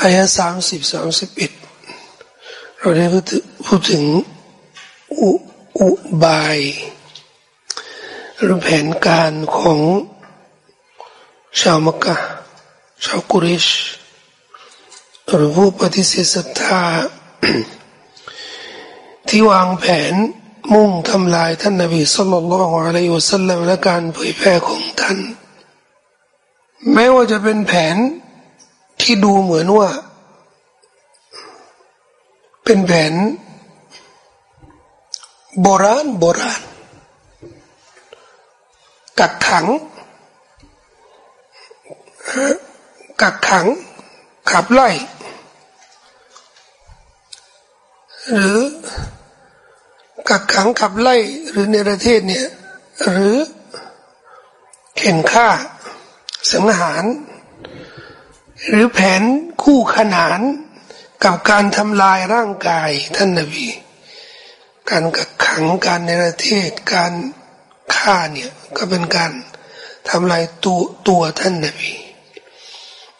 อายะสามสิบสามสิบเอ็ดเราได้พูดถึงอุอุบายหรือแผนการของชาวมักกะชาวกุริชหรือผู้ปฏิเสธศรัทธาที่วางแผนมุ่งทำลายท่านนบีสุลต่านละฮ์อะลัยฮิวะสัลลัมและการเผยแพร่ของท่าน แม้ว่าจะเป็นแผน ที่ดูเหมือนว่า เป็นแผนโบราณโบราณ กักขัง กักขัง ขับไล่ หรือ กักขังขับไล่ หรือในประเทศเนี่ย หรือเข็นฆ่าสังหาร หรือแผนคู่ขนานกับการทำลายร่างกายท่านนบี การกักขังการในประเทศการฆ่าเนี่ยก็เป็นการทำลายตัวตัวท่านนบี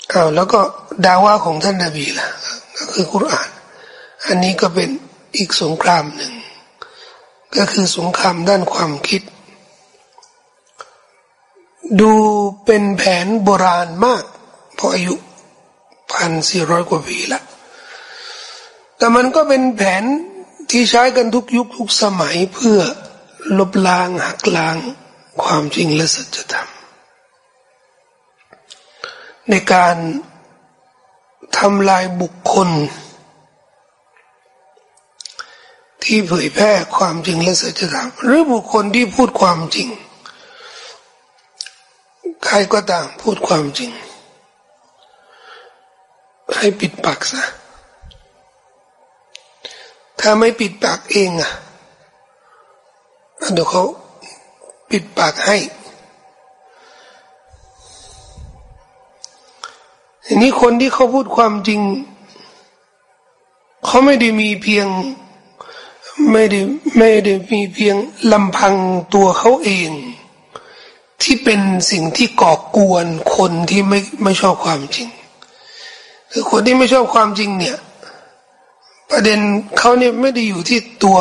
เอาแล้วก็ดาว่าของท่านนบีล่ะก็คือคุรานอันนี้ก็เป็นอีกสงครามหนึ่ง ก็คือสงครามด้านความคิด ดูเป็นแผนโบราณมากพออายุ พันสี่ร้อยกว่าปีละแต่มันก็เป็นแผนที่ใช้กันทุกยุคทุกสมัยเพื่อลบล้างหักล้างความจริงและสัจธรรม ในการทำลายบุคคล ที่เผยแพร่ความจริงและสัจธรรม หรือบุคคลที่พูดความจริง ใครก็ตามพูดความจริง ให้ปิดปากซะ ถ้าไม่ปิดปากเองอะเดี๋ยวเขาปิดปากให้ทีนี้คนที่เขาพูดความจริง เขาไม่ได้มีเพียงไม่ได้ไม่ได้มีเพียงลำพังตัวเขาเอง ที่เป็นสิ่งที่ก่อกวนคนที่ไม่ไม่ชอบความจริง คือคนที่ไม่ชอบความจริงเนี่ย ประเด็นเขาเนี่ยไม่ได้อยู่ที่ตัว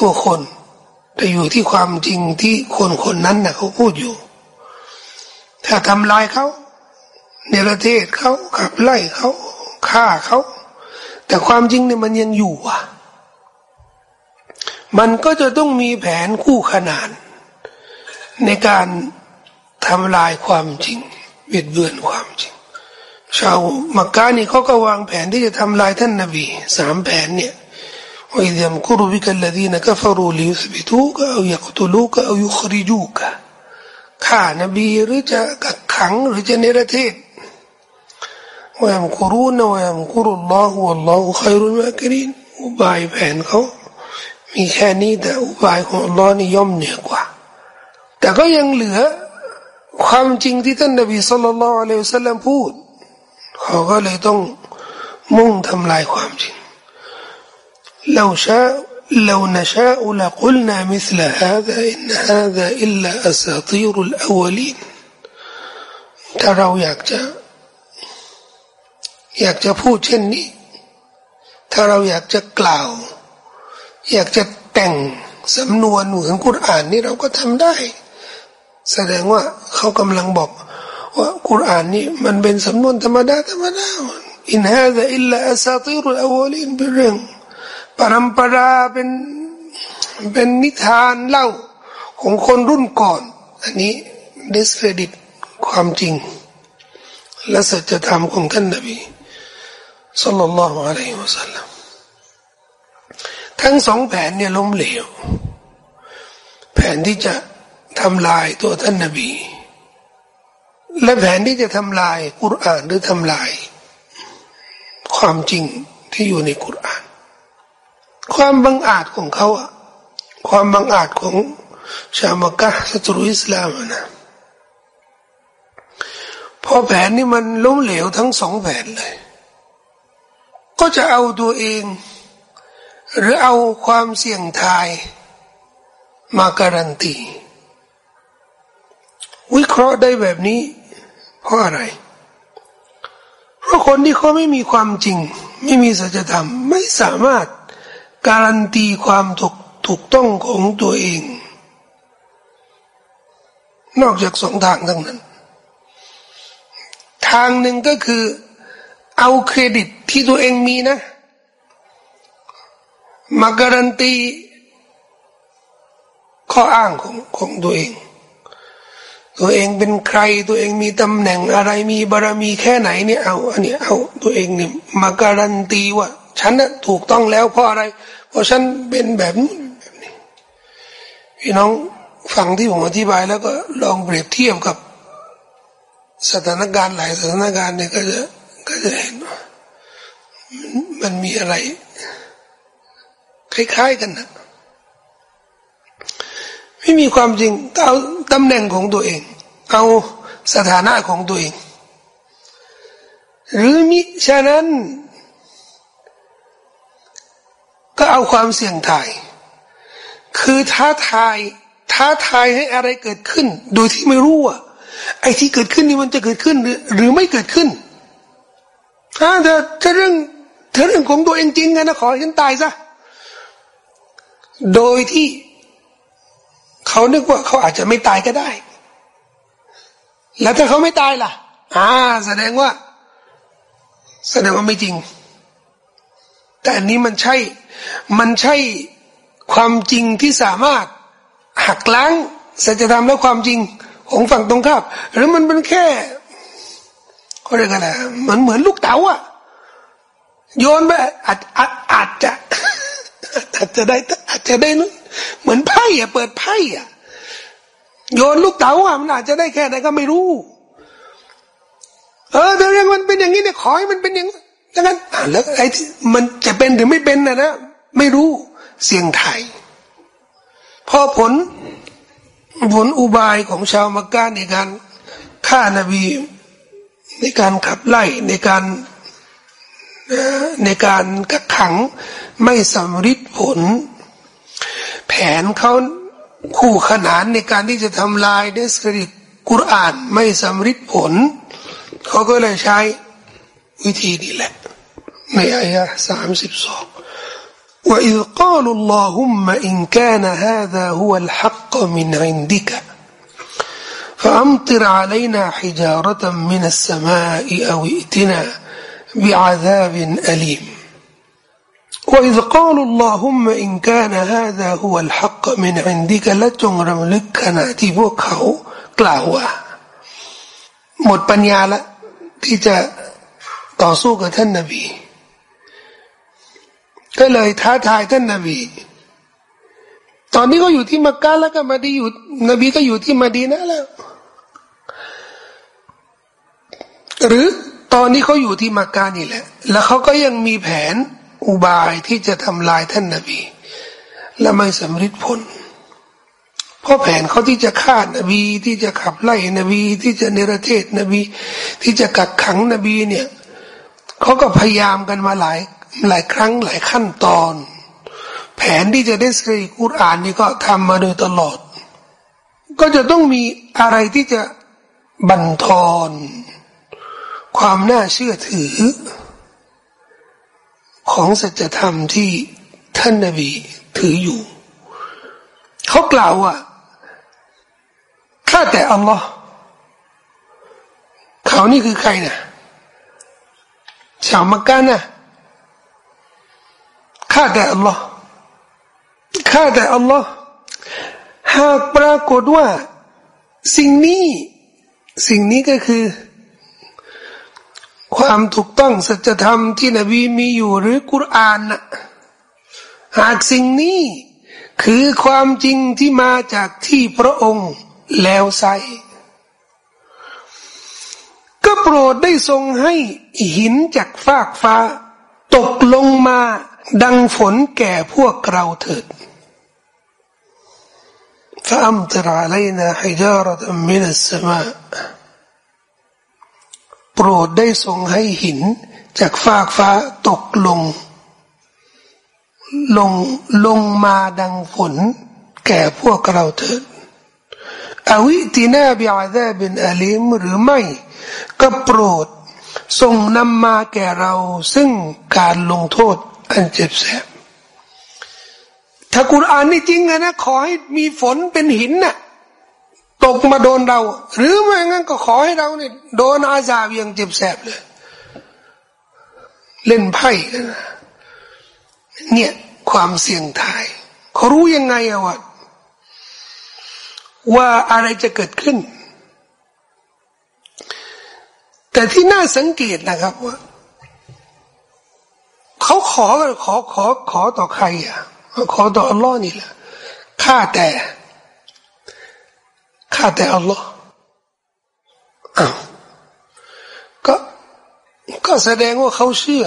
ตัวคน แต่อยู่ที่ความจริงที่คนคนนั้นน่ะเขาพูดอยู่ ถ้าทำลายเขาในรเทศเขาขับไล่เขาฆ่าเขาแต่ความจริงเนี่ยมันยังอยู่อะ มันก็จะต้องมีแผนคู่ขนาน ในการทำลายความจริงเบียดเบือนความจริง ชาวมักกะนี่เขาก็วางแผนที่จะทำลายท่านนบีสามแผนเนี่ยว่าอิมกุรุบิกัลลดีนกัฟรูลิยุสบิตูกะเอายักตุลูกเอายุคริจูกะฆ่านบีหรือจะกักขังหรือจะเนรเทศว่ายัมกุรูนว่ายัมกุรุลลอฮฺวัลลอฮฺขัยรุลมาครีนอุบายแผนเขามีแค่นี้แต่อุบายของอัลลอฮ์นี่ย่อมเหนือกว่า แต่ก็ยังเหลือความจริงที่ท่านนบีสุลต่านละอัลลอฮฺสัลลัมพูด เขาก็เลยต้องมุ่งทำลายความจริง لو شاء لو نشاء لقلنا مثل هذا إن هذا إلا أساطير الأولين ถ้าเราอยากจะอยากจะพูดเช่นนี้ ถ้าเราอยากจะกล่าว อยากจะแต่งสำนวนเหมือนกุรอานนี่เราก็ทำได้แสดงว่าเขากำลังบอก ว่ากุรอานนี่มันเป็นสำนวนธรรมดาธรรมดาอินฮะอิลลาอัสติรุลอวลินเป็นเรื่องปรำปราเป็นเป็นนิทานเล่าของคนรุ่นก่อน อันนี้ดิสเครดิตความจริง และสัจธรรมของท่านนบีสัลลัลลอฮุอะลัยฮิวะสัลลัมทั้งสองแผนเนี่ยล้มเหลว แผนที่จะทำลายตัวท่านนบี และแผนที่จะทำลายกุรอานหรือทำลายควความจริงที่อยู่ในกุรอาน ความบังอาจของเขาอะความบังอาจของชาวมักกะศัตรูอิสลามนะพอแผนนี้มันล้มเหลวทั้งสองแผนเลย ก็จะเอาตัวเอง หรือเอาความเสี่ยงทาย มาการันตี วิเคราะห์ได้แบบนี้ เพราะอะไร เพราะคนที่เขาไม่มีความจริง ไม่มีสัจธรรม ไม่สามารถการันตีความถูกถูกต้องของตัวเอง นอกจากสองทางทั้งนั้น ทางหนึ่งก็คือ เอาเครดิตที่ตัวเองมีนะ มาการันตีข้ออ้างของของตัวเอง ตัวเองเป็นใครตัวเองมีตำแหน่งอะไรมีบารมีแค่ไหนเนี่ยเอาอันนี้เอาตัวเองเนี่ยมาการันตีว่า ฉันน่ะถูกต้องแล้วเพราะอะไร เพราะฉันเป็นแบบนี้พี่น้องฟังที่ผมอธิบายแล้วก็ลองเปรียบเทียบกับ สถานการณ์หลายสถานการณ์เนี่ยก็จะก็จะเห็นว่ามันมีอะไร คล้าย ๆ กันนะ ไม่มีความจริงเอาตำแหน่งของตัวเอง เอาสถานะของตัวเอง หรือมิฉะนั้น ก็เอาความเสี่ยงทาย คือท้าทาย ท้าทายให้อะไรเกิดขึ้น โดยที่ไม่รู้ว่าไอ้ที่เกิดขึ้นนี่มันจะเกิดขึ้น หรือหรือไม่เกิดขึ้นถ้าเธอถ้าเรื่องถ้าเรื่องของตัวเองจริงนะขอให้ฉันตายซะโดยที่ เขานึกว่าเขาอาจจะไม่ตายก็ได้ แล้วถ้าเขาไม่ตายล่ะ อ่า แสดงว่า แสดงว่าไม่จริง แต่อันนี้มันใช่ มันใช่ความจริงที่สามารถหักล้างสัจธรรมและความจริงของฝั่งตรงข้ามหรือมันเป็นแค่เขาเรียกอะไรมันเหมือนลูกเต๋าอะโยนไปอาจอาจ อาจจะได้อาจจะได้นู้นเหมือนไพ่อะเปิดไพ่อะโยนลูกเต๋าอะมันอาจจะได้แค่ไหนก็ไม่รู้ เออแต่ยังมันเป็นอย่างนี้เนี่ยขอให้มันเป็นอย่างนั้นแล้วไอ้ที่มันจะเป็นหรือไม่เป็นนะนะไม่รู้เสียงไทยพอผลผลอุบายของชาวมักกะในการฆ่านาบีในการขับไล่ในการในการกักขัง ไม่สำเร็จผล แผนเขาคู่ขนานในการที่จะทำลายเดสคริตกุรอานไม่สำเร็จผล เขาก็เลยใช้วิธีนี้แหละ ในอายะสามสิบสอง وإذ قالوا اللهم إن كان هذا هو الحق من عندك فأمطر علينا حجارة من السماء أو ائتنا بعذاب أليم وإذ قالوا اللهم إن كان هذا هو الحق من عندك لتغرم لك ขณะที่พวกเขากล่าวว่าหมดปัญญาละที่จะต่อสู้กับท่านนบีก็เลยท้าทายท่านนาบี ตอนนี้ก็อยู่ที่มักกะแล้วก็มาดีอยู่ นบีก็อยู่ที่มาดีนะแล้ว หรือตอนนี้เขาอยู่ที่มักกะนี่แหละ แล้วเขาก็ยังมีแผน อุบายที่จะทำลายท่านนาบี และไม่สำเร็จผลเพราะแผนเขาที่จะฆ่านบี ที่จะขับไล่นบี ที่จะเนรเทศนบี ที่จะกักขังนบีเนี่ยเขาก็พยายามกันมาหลายหลายครั้งหลายขั้นตอน แผนที่จะได้สรีกุรอานนี่ก็ทำมาโดยตลอด ก็จะต้องมีอะไรที่จะบันทอน ความน่าเชื่อถือ ของสัจธรรมที่ท่านนบีถืออยู่ เขากล่าวว่าข้าแต่อัลลอฮ์เขานี่คือใครนะชาวมักกะนะข้าแต่อัลลอฮ์ข้าแต่อัลลอฮ์หากปรากฏว่า สิ่งนี้ สิ่งนี้ก็คือ ความถูกต้องศัจธรรมที่นบีมีอยู่หรือกุรานนะหากสิ่งนี้คือความจริงที่มาจากที่พระองค์แล้วใสก็โปรดได้ทรงให้หินจากฟากฟ้า ตกลงมาดังฝนแก่พวกเราเถิดฟะอัมตรอะลันาฮิจาระตมินัสมา รดได้ทรงให้หิน จากฟากฟ้าตกลง ลงลงมาดังฝน แก่พวกเราเถิดอวิตินาบิอาดาบินอาลิมหรือไม่ ก็โปรดส่งนำมาแก่เรา ซึ่งการลงโทษอันเจ็บแสบถ้ากุรอานนี่จริงนะขอให้มีฝนเป็นหินน่ะ ตกมาโดนเรา หรือไม่งั้นก็ขอให้เราเนี่ยโดนอาซาเบอย่างเจ็บแสบเลย เล่นไพ่กันะเนี่ยความเสี่ยงทายเขารู้ยังไงอะวะว่าอะไรจะเกิดขึ้น แต่ที่น่าสังเกตนะครับว่าเขาขอขอขอขอต่อใครอะขอต่ออัลลอฮ์นี่แหละข้าแต่ ข้าแต่อัลลอฮ์อ้าวก็ก็แสดงว่าเขาเชื่อ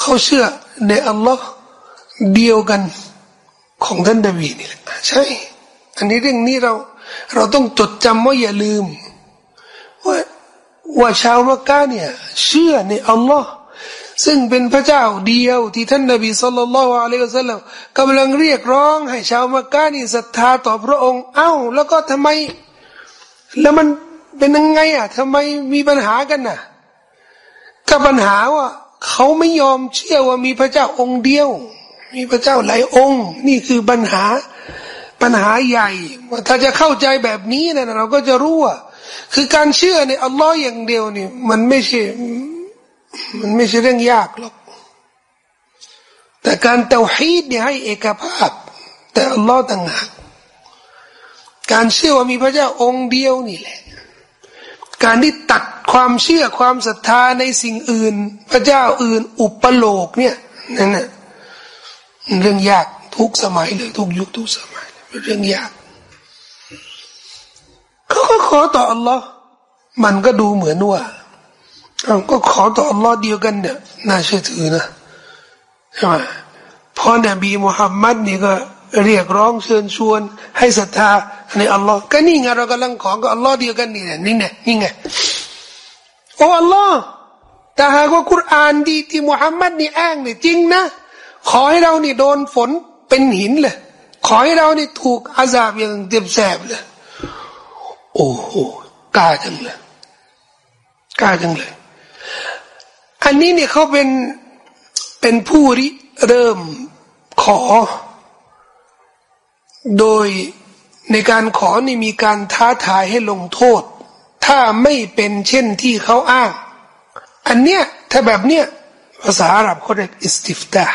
เขาเชื่อในอัลลอฮ์เดียวกันของท่านดาวีนี่แหละใช่ อันนี้เรื่องนี้เราเราต้องจดจำว่าอย่าลืม ว่าว่าชาวมักกะเนี่ย เชื่อในอัลลอฮ์ ซึ่งเป็นพระเจ้าเดียวที่ท่านนบีสุลต่านละอะลัยฮิสซาลลัมกำลังเรียกร้องให้ชาวมักกะนี่ศรัทธาต่อพระองค์ เอ้า แล้วก็ทำไม แล้วมันเป็นยังไงอะทำไมมีปัญหากันน่ะก็ปัญหาว่าเขาไม่ยอมเชื่อว่ามีพระเจ้าองค์เดียว มีพระเจ้าหลายองค์ นี่คือปัญหาปัญหาใหญ่ว่าถ้าจะเข้าใจแบบนี้นะเราก็จะรู้ว่าคือการเชื่อในอัลลอฮ์อย่างเดียวนี่มันไม่ใช่ มันไม่ใช่เรื่องยากหรอก แต่การเตาฮีดเนี่ยให้เอกภาพ แต่อัลลอฮ์ต่างหากการเชื่อว่ามีพระเจ้าองค์เดียวนี่แหละ การที่ตัดความเชื่อความศรัทธาในสิ่งอื่น พระเจ้าอื่น อุปโลกเนี่ยนั่นน่ะเรื่องยากทุกสมัยเลยทุกยุคทุกสมัยเป็นเรื่องยากเขาก็ขอต่ออัลลอฮ์มันก็ดูเหมือนว่า เราก็ขอต่ออัลลอฮ์เดียวกันเนี่ยน่าเชื่อถือนะใช่ไหมพอนบีมุฮัมมัดนี่ก็เรียกร้องเชิญชวน ให้ศรัทธาในอัลลอฮ์ก็นี่ไงเรากำลังขอกับอัลลอฮ์เดียวกันนี่เนี่ยนี่ไงนี่ไงโอ้อัลลอฮ์แต่หากว่าคุรานดีที่มุฮัมมัดนี่อ้างเนี่ยจริงนะ ขอให้เรานี่โดนฝนเป็นหินเลยขอให้เรานี่ถูกอาซาบอย่างเจ็บแสบเลยโอ้โหกล้าจังเลยกล้าจังเลย อันนี้เนี่ยเขาเป็นเป็นผู้ริเริ่มขอ โดยในการขอนี่มีการท้าทายให้ลงโทษ ถ้าไม่เป็นเช่นที่เขาอ้าง อันเนี้ยถ้าแบบเนี้ยภาษาอาหรับเขาเรียกอิสติฟตา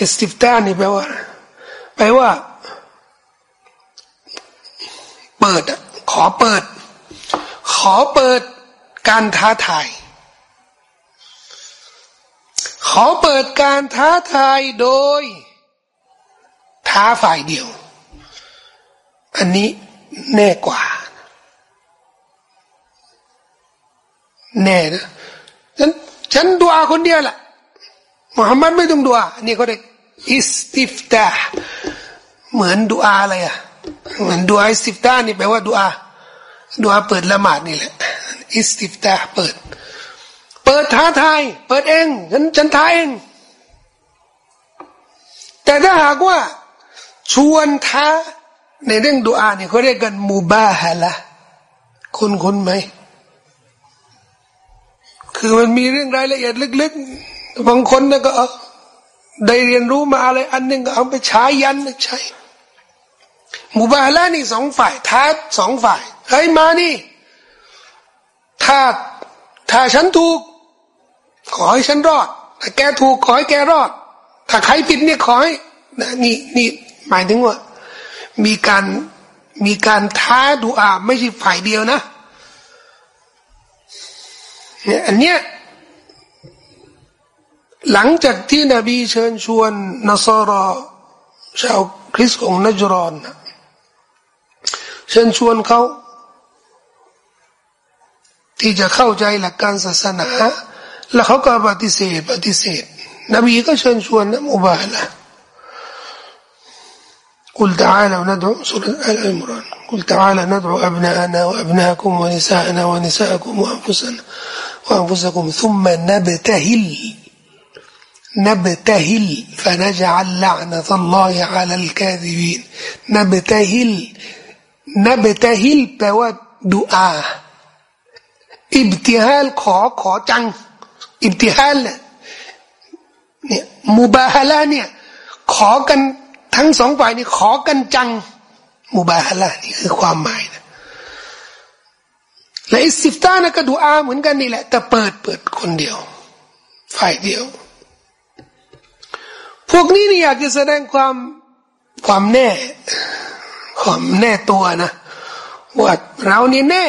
อิสติฟตานี่แปลว่าแปลว่า เปิด ขอเปิด ขอเปิดการท้าทาย ขอเปิดการท้าทายโดย ท้าฝ่ายเดียว อันนี้แน่กว่า แน่นะฉันฉันดูอาคนเดียวแหละมุฮัมมัดไม่ต้องดูอานี่เขาเรียกอิสติฟตาเหมือนดูอาอะไรอะเหมือนดูอาอิสติฟตานี่แปลว่าดูอาดูอาเปิดละหมาดนี่แหละอิสติฟตาเปิด เปิดท้าทาย เปิดเองฉันฉันท้าเอง แต่ถ้าหากว่าชวนท้าในเรื่องดูอาเนี่ยเขาเรียกกันมูบาฮะละคนคนไหม คือมันมีเรื่องรายละเอียดลึกๆ บางคนนะก็ได้เรียนรู้มาอะไร อันหนึ่งก็เอาไปใช้ยันใช้มูบาฮะละนี่สองฝ่ายท้าสองฝ่ายเฮ้ยมานี่ ถ้าถ้าฉันถูก ขอให้ฉันรอดถ้าแกถูกขอให้แกรอด ถ้าใครผิดเนี่ยขอให้นี่นี่หมายถึงว่า มีการมีการท้าดูอาไม่ใช่ฝ่ายเดียวนะเนี่ยอันเนี้ยหลังจากที่นบีเชิญชวนนสรอชาวคริสต์ของนจรอนเชิญชวนเขา ที่จะเข้าใจหลักการศาสนา แล้วเขาก็ปฏิเสธปฏิเสธ นบีก็เชิญชวนนะมุบาละ قل تعالوا ندعو سورة آل عمران قل تعالى ندعو أبناءنا وأبناءكم ونساءنا ونساءكم وأنفسنا وأنفسكم ثم نبتهل نبتهل فنجعل لعنة الله على الكاذبين نبتهل نبتهل แปลว่าดุอาอิบติฮัลขอขอจัง อิบติฮัลเนี่ยมุบาฮะลาเนี่ย ขอกันทั้งสองฝ่ายนี่ขอกันจังมุบาฮะลานี่คือความหมายนะและอิสิฟตานะก็ดูอาเหมือนกันนี่แหละ แต่เปิดเปิดคนเดียว ฝ่ายเดียว พวกนี้นี่อยากจะแสดงความความแน่ ความแน่ตัวนะว่าเรานี่แน่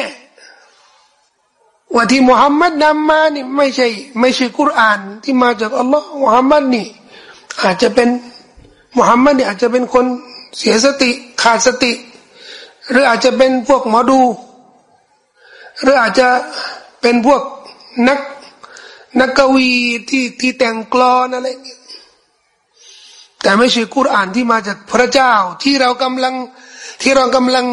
ว่าที่มุฮัมมัดนำมานี่ไม่ใช่ ไม่ใช่กุรอานที่มาจากอัลลอฮ์มุฮัมมัดนี่ อาจจะเป็นมุฮัมมัดนี่อาจจะเป็นคนเสียสติขาดสติ หรืออาจจะเป็นพวกหมอดู หรืออาจจะเป็นพวกนักนักกวีที่ที่แต่งกลอนอะไรเนี่ยแต่ไม่ใช่กุรอานที่มาจากพระเจ้า ที่เรากำลังที่เรากำลัง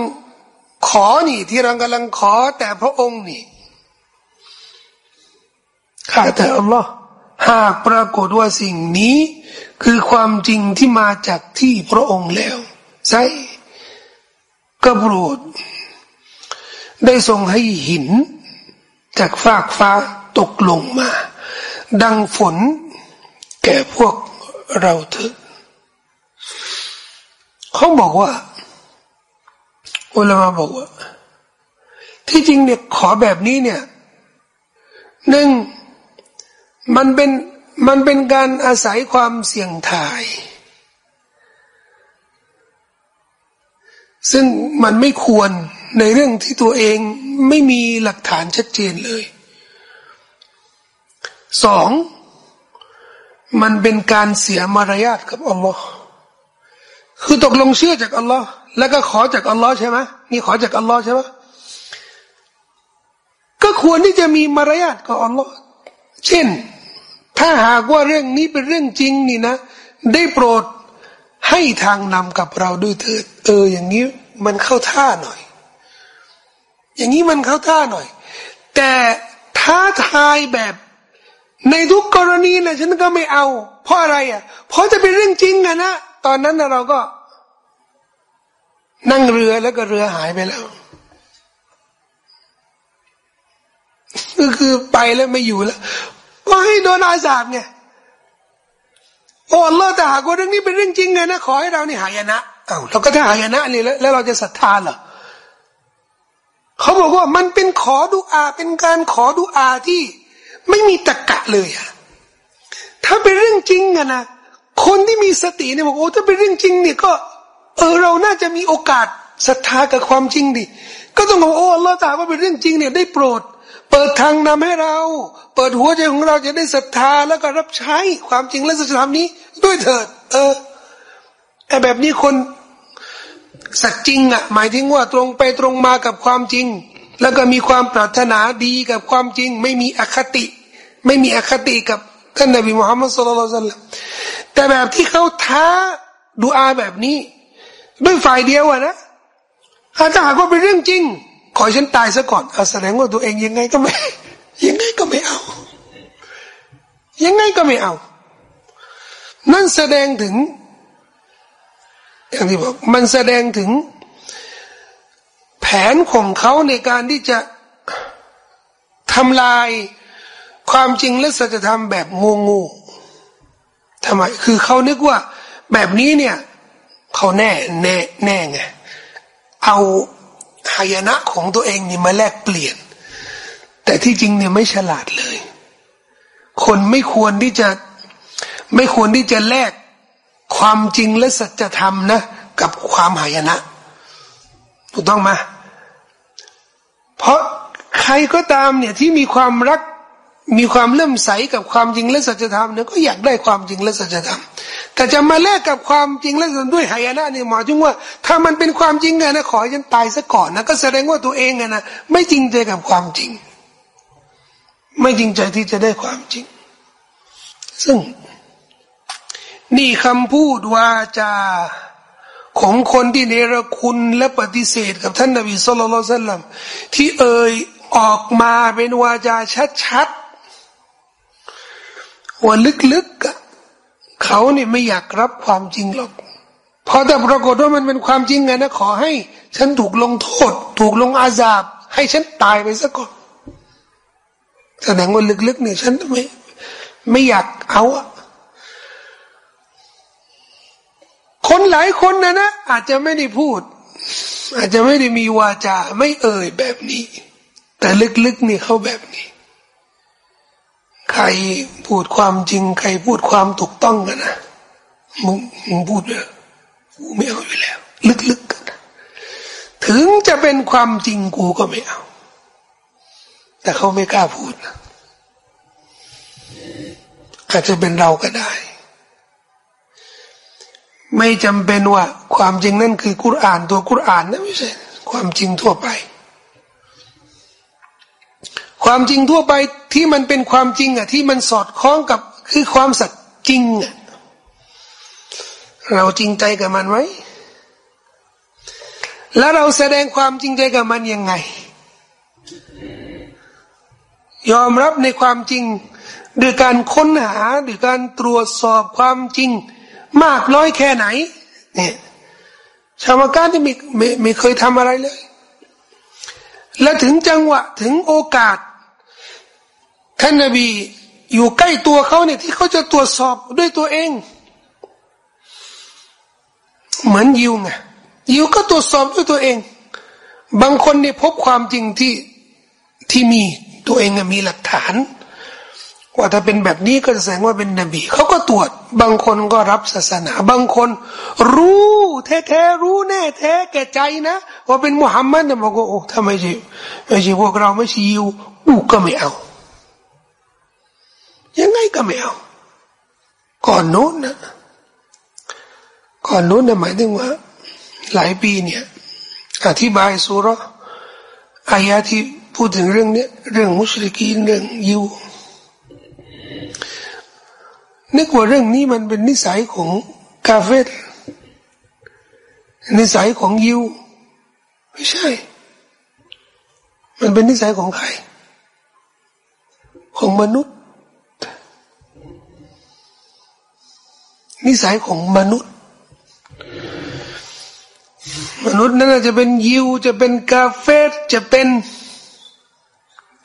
ขอนี่ ที่เรากำลังขอแต่พระองค์นี่ ข้าแต่อัลลอฮ์หากปรากฏว่าสิ่งนี้ คือความจริงที่มาจากที่พระองค์แล้วใช่กระโปรดได้ทรงให้หิน จากฟากฟ้าตกลงมา ดังฝน แก่พวกเราเถอะเขาบอกว่าอุลามาบอกว่า ที่จริงเนี่ยขอแบบนี้เนี่ยหนึ่ง มันเป็นมันเป็นการอาศัยความเสี่ยงทาย ซึ่งมันไม่ควรในเรื่องที่ตัวเองไม่มีหลักฐานชัดเจนเลยสองมันเป็นการเสียมารยาทกับอัลลอฮ์คือตกลงเชื่อจากอัลลอฮ์แล้วก็ขอจากอัลลอฮ์ใช่ไหมนี่ขอจากอัลลอฮ์ใช่ไหมก็ควรที่จะมีมารยาทกับอัลลอฮ์เช่น ถ้าหากว่าเรื่องนี้เป็นเรื่องจริงนี่นะ ได้โปรดให้ทางนำกับเราด้วยเถิดเออ อย่างนี้มันเข้าท่าหน่อย อย่างนี้มันเข้าท่าหน่อย แต่ท้าทายแบบในทุกกรณีนะฉันก็ไม่เอา เพราะอะไรอะ เพราะจะเป็นเรื่องจริงอะนะตอนนั้นนะเราก็ นั่งเรือแล้วก็เรือหายไปแล้วก็คือไปแล้วไม่อยู่แล้ว ก็ให้โดนอาสาบไงโอ้เลแต่หากว่าเรื่องนี้เป็นเรื่องจริงไงนะขอให้เรานี่หายนะเอ้าเราก็ถ้าหายนะนี่แล้วเราจะศรัทธาเหรอเขาบอกว่ามันเป็นขอดุอาเป็นการขอดุอาที่ไม่มีตะกะเลยอะถ้าเป็นเรื่องจริงอะนะคนที่มีสติเนี่ยบอกโอ้ถ้าเป็นเรื่องจริงเนี่ยก็ เออเราน่าจะมีโอกาสศรัทธากับความจริงดิก็ต้องบอกโอ้เราแต่ว่าเป็นเรื่องจริงเนี่ยได้โปรด เปิดทางนำให้เรา เปิดหัวใจของเราจะได้ศรัทธาแล้วก็รับใช้ความจริงและสัจธรรมนี้ ด้วยเถิด เออไอแบบนี้คนสัจจริงอะ หมายถึงว่าตรงไปตรงมากับความจริง แล้วก็มีความปรารถนาดีกับความจริง ไม่มีอคติ ไม่มีอคติกับท่านนบีมุฮัมมัดสุลลัลลัมแต่แบบที่เขาท้าดูอาแบบนี้ ด้วยฝ่ายเดียวอะนะถ้าหากว่าเป็นเรื่องจริง ขอฉันตายซะก่อนอแสดงว่าตัวเองยังไงก็ไม่ ยังไงก็ไม่เอา ยังไงก็ไม่เอา นั่นแสดงถึง อย่างที่บอกมันแสดงถึง แผนของเขาในการที่จะทำลายความจริงและสัจธรรมแบบงูงูทำไม คือเขานึกว่าแบบนี้เนี่ย เขาแน่แน่แน่ไง เอา หายนะของตัวเองนี่มาแลกเปลี่ยน แต่ที่จริงเนี่ยไม่ฉลาดเลย คนไม่ควรที่จะไม่ควรที่จะแลกความจริงและสัจธรรมนะ กับความหายนะถูกต้องไหมเพราะใครก็ตามเนี่ยที่มีความรัก มีความเลื่อมใสกับความจริงและสัจธรรมเนี่ยก็อยากได้ความจริงและสัจธรรม แต่จะมาแลกกับความจริงและสัจด้วยหายนะเนี่ยหมายถึงว่า ถ้ามันเป็นความจริงไงนะขอให้ฉันตายซะก่อนนะก็แสดงว่าตัวเองไงนะไม่จริงใจกับความจริง ไม่จริงใจที่จะได้ความจริง ซึ่ง นี่คำพูดว่าจะของคนที่เนรคุณและปฏิเสธกับท่านนบีสุลต่านลลัมที่เอ่ยออกมาเป็นวาจาชัดๆ ว่าลึกๆเขาเนี่ยไม่อยากรับความจริงหรอกพอแต่ปรากฏว่ามันเป็นความจริงไงนะขอให้ ฉันถูกลงโทษ ถูกลงอาญาให้ฉันตายไปซะก่อนแสดงว่าลึกๆเนี่ยฉันไม่ไม่อยากเอาอะคนหลายคนนะนะอาจจะไม่ได้พูด อาจจะไม่ได้มีวาจา ไม่เอ่ยแบบนี้ แต่ลึกๆนี่เขาแบบนี้ ใครพูดความจริง ใครพูดความถูกต้องกันนะมึงมึงพูดเลยกูไม่เอาอยู่แล้ว ลึกๆกันถึงจะเป็นความจริงกูก็ไม่เอา แต่เขาไม่กล้าพูดนะอาจจะเป็นเราก็ได้ ไม่จำเป็นว่า ความจริงนั่นคือกุรอานตัวกุรอานนะไม่ใช่ ความจริงทั่วไป ความจริงทั่วไปที่มันเป็นความจริงอะที่มันสอดคล้องกับคือความสัตย์จริงอะเราจริงใจกับมันไหมแล้วเราแสดงความจริงใจกับมันยังไง ยอมรับในความจริงด้วยการค้นหาด้วยการตรวจสอบความจริง มากน้อยแค่ไหน เนี่ยชาวมการที่ไม่ไม่ไม่เคยทำอะไรเลย และถึงจังหวะถึงโอกาส ท่านนบีอยู่ใกล้ตัวเขาเนี่ยที่เขาจะตรวจสอบด้วยตัวเอง เหมือนยิวไงยิวก็ตรวจสอบด้วยตัวเอง บางคนเนี่ยพบความจริงที่ที่มีตัวเองมีหลักฐาน ว่าถ้าเป็นแบบนี้ก็แสดงว่าเป็นนบีเขาก็ตรวจ บางคนก็รับศาสนา บางคน รู้แท้ๆรู้แน่แท้แก่ใจนะว่าเป็นมุฮัมมัดเนี่ยบอกว่าโอ้ถ้าไม่ใช่ไม่ใช่พวกเราไม่ใช่ยิวอูก็ไม่เอา ยังไงก็ไม่เอา ก่อนโน้นนะก่อนโน้นนะหมายถึงว่า หลายปีเนี่ย อธิบายสุรอายาที่พูดถึงเรื่องเนี้ยเรื่องมุชริกีนเรื่องยิวนึกว่าเรื่องนี้มันเป็นนิสัยของกาเฟตนิสัยของยิว ไม่ใช่ มันเป็นนิสัยของใคร ของมนุษย์ นิสัยของมนุษย์ มนุษย์นั้นจะเป็นยิว จะเป็นกาเฟตจะเป็น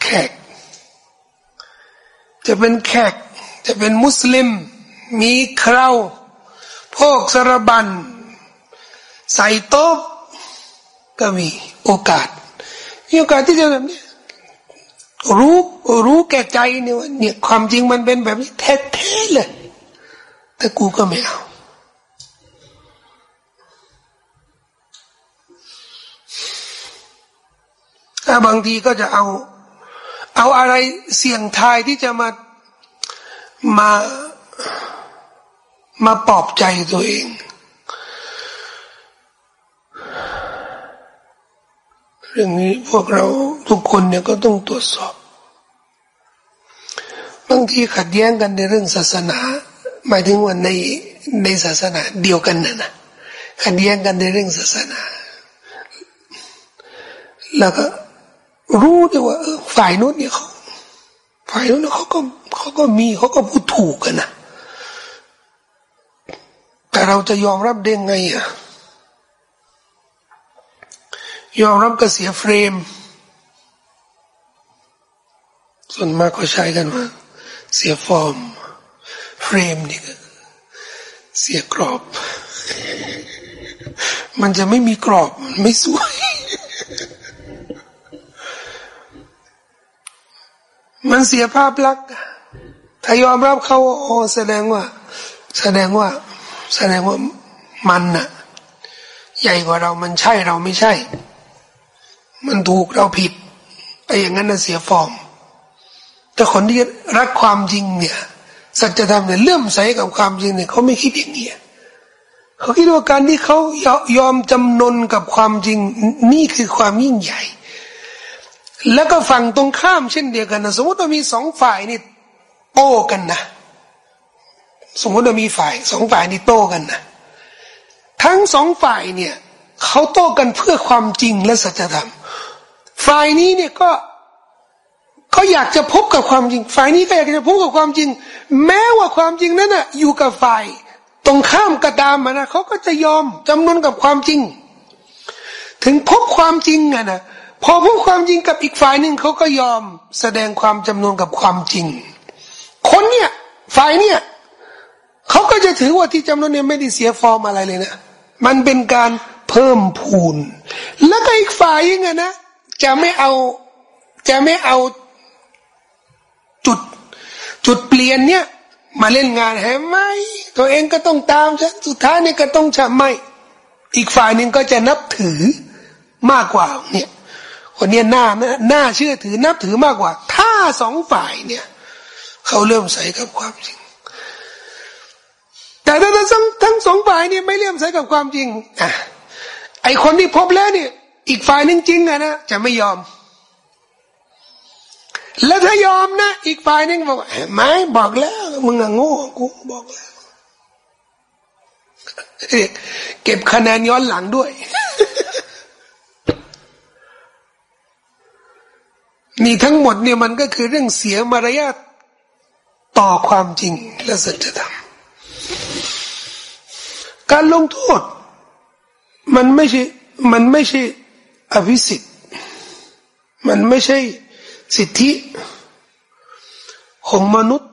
แขก จะเป็นแขก จะเป็นมุสลิม มีคราวพวกสารบัน ใส่โต๊ะก็มีโอกาสมีโอกาสที่จะแบบนี้รู้รู้แก่ใจเนี่ยว่าเนี่ยความจริงมันเป็นแบบนี้แท้ๆเลย แต่กูก็ไม่เอา ถ้าบางทีก็จะเอา เอาอะไรเสี่ยงทายที่จะมา มา มาปลอบใจตัวเอง เรื่องนี้พวกเราทุกคนเนี่ยก็ต้องตรวจสอบ บางทีขัดแย้งกันในเรื่องศาสนา หมายถึงว่าในในศาสนาเดียวกันนะนะขัดแย้งกันในเรื่องศาสนา แล้วก็รู้ด้วยว่าฝ่ายนู้นเนี่ยเขาฝ่ายนู้นเขาก็เขาก็มีเขาก็พูดถูกกันนะแต่เราจะยอมรับได้ไงอะยอมรับก็เสียเฟรม ส่วนมากก็ใช้กันว่า เสียฟอร์ม เฟรมนี่ก็เสียกรอบ มันจะไม่มีกรอบมันไม่สวย มันเสียภาพลักษณ์ถ้ายอมรับเขาโอ้แสดงว่า แสดงว่า แสดงว่ามันน่ะ ใหญ่กว่าเรามันใช่เราไม่ใช่ มันถูกเราผิดไอ้อย่างนั้นน่ะเสียฟอร์มแต่คนที่รักความจริงเนี่ย สัจธรรมเนี่ยเลื่อมใสกับความจริงเนี่ยเขาไม่คิดอย่างนี้เขาคิดว่าการที่เขายอมจำนนกับความจริงนี่คือความยิ่งใหญ่ แล้วก็ฝั่งตรงข้ามเช่นเดียวกันนะสมมติว่ามีสองฝ่ายนี่โต้กันนะ สมมติว่ามีฝ่ายสองฝ่ายนี่โต้กันนะทั้งสองฝ่ายเนี่ยเขาโต้กันเพื่อความจริงและสัจธรรม ฝ่ายนี้เนี่ยก็ เขาอยากจะพบกับความจริง ฝ่ายนี้ก็อยากจะพบกับความจริง แม้ว่าความจริงนั้นน่ะอยู่กับฝ่าย ตรงข้ามกระตามนะเขาก็จะยอมจำนวนกับความจริง ถึงพบความจริงอะนะพอพบความจริงกับอีกฝ่ายหนึ่งเขาก็ยอมแสดงความจำนวนกับความจริง คนเนี่ยฝ่ายเนี่ยเขาก็จะถือว่าที่จำนวนเนี่ยไม่ได้เสียฟอร์มอะไรเลยนะมันเป็นการเพิ่มพูน แล้วก็อีกฝ่ายยังไงนะจะไม่เอาจะไม่เอา จุดเปลี่ยนเนี่ย มาเล่นงานให้ไหมตัวเองก็ต้องตามฉันสุดท้ายเนี่ยก็ต้องจะไม่ อีกฝ่ายหนึ่งก็จะนับถือมากกว่าเนี่ยคนเนี้ยหน้าหน้าเชื่อถือนับถือมากกว่า ถ้าสองฝ่ายเนี่ย เขาเริ่มใส่กับความจริง แต่ถ้าทั้งทั้งสองฝ่ายเนี่ยไม่เริ่มใส่กับความจริงอะไอคนที่พบแล้วเนี่ย อีกฝ่ายนึงจริงอะนะจะไม่ยอม แล้วถ้ายอมนะ อีกฝ่ายนึงบอกไม่บอกแล้ว มึงอะโง่กูบอกแล้วเก็บคะแนนย้อนหลังด้วย นี่ทั้งหมดเนี่ยมันก็คือเรื่องเสียมารยาทต่อความจริงและสัจธรรมการลงโทษ มันไม่ใช่ มันไม่ใช่อภิสิทธิ์ มันไม่ใช่ สิทธิของมนุษย์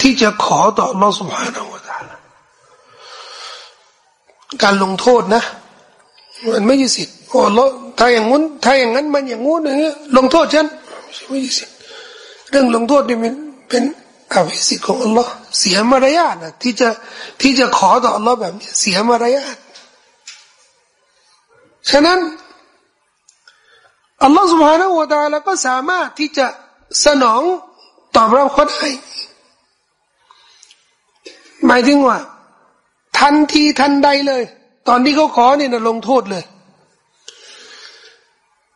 ที่จะขอต่อลอสุภาณวตาลการลงโทษนะ มันไม่ใช่สิทธิ์โอ้ลถ้าอย่างงู้น ถ้าอย่างนั้นมันอย่างงู้นอย่างเงี้ยลงโทษฉันไม่ใช่สิทธิ์เรื่องลงโทษนี่มันเป็นอภิสิทธิ์ของอัลลอฮ์เสียมารยาทนะที่จะที่จะขอต่ออัลลอฮ์แบบนี้เสียมารยาทฉะนั้น อัลลอฮฺสุบฮานาอูตาแล้วก็สามารถที่จะสนองตอบรับเขาได้หมายถึงว่า ทันทีทันใดเลย ตอนที่เขาขอเนี่ยนะลงโทษเลย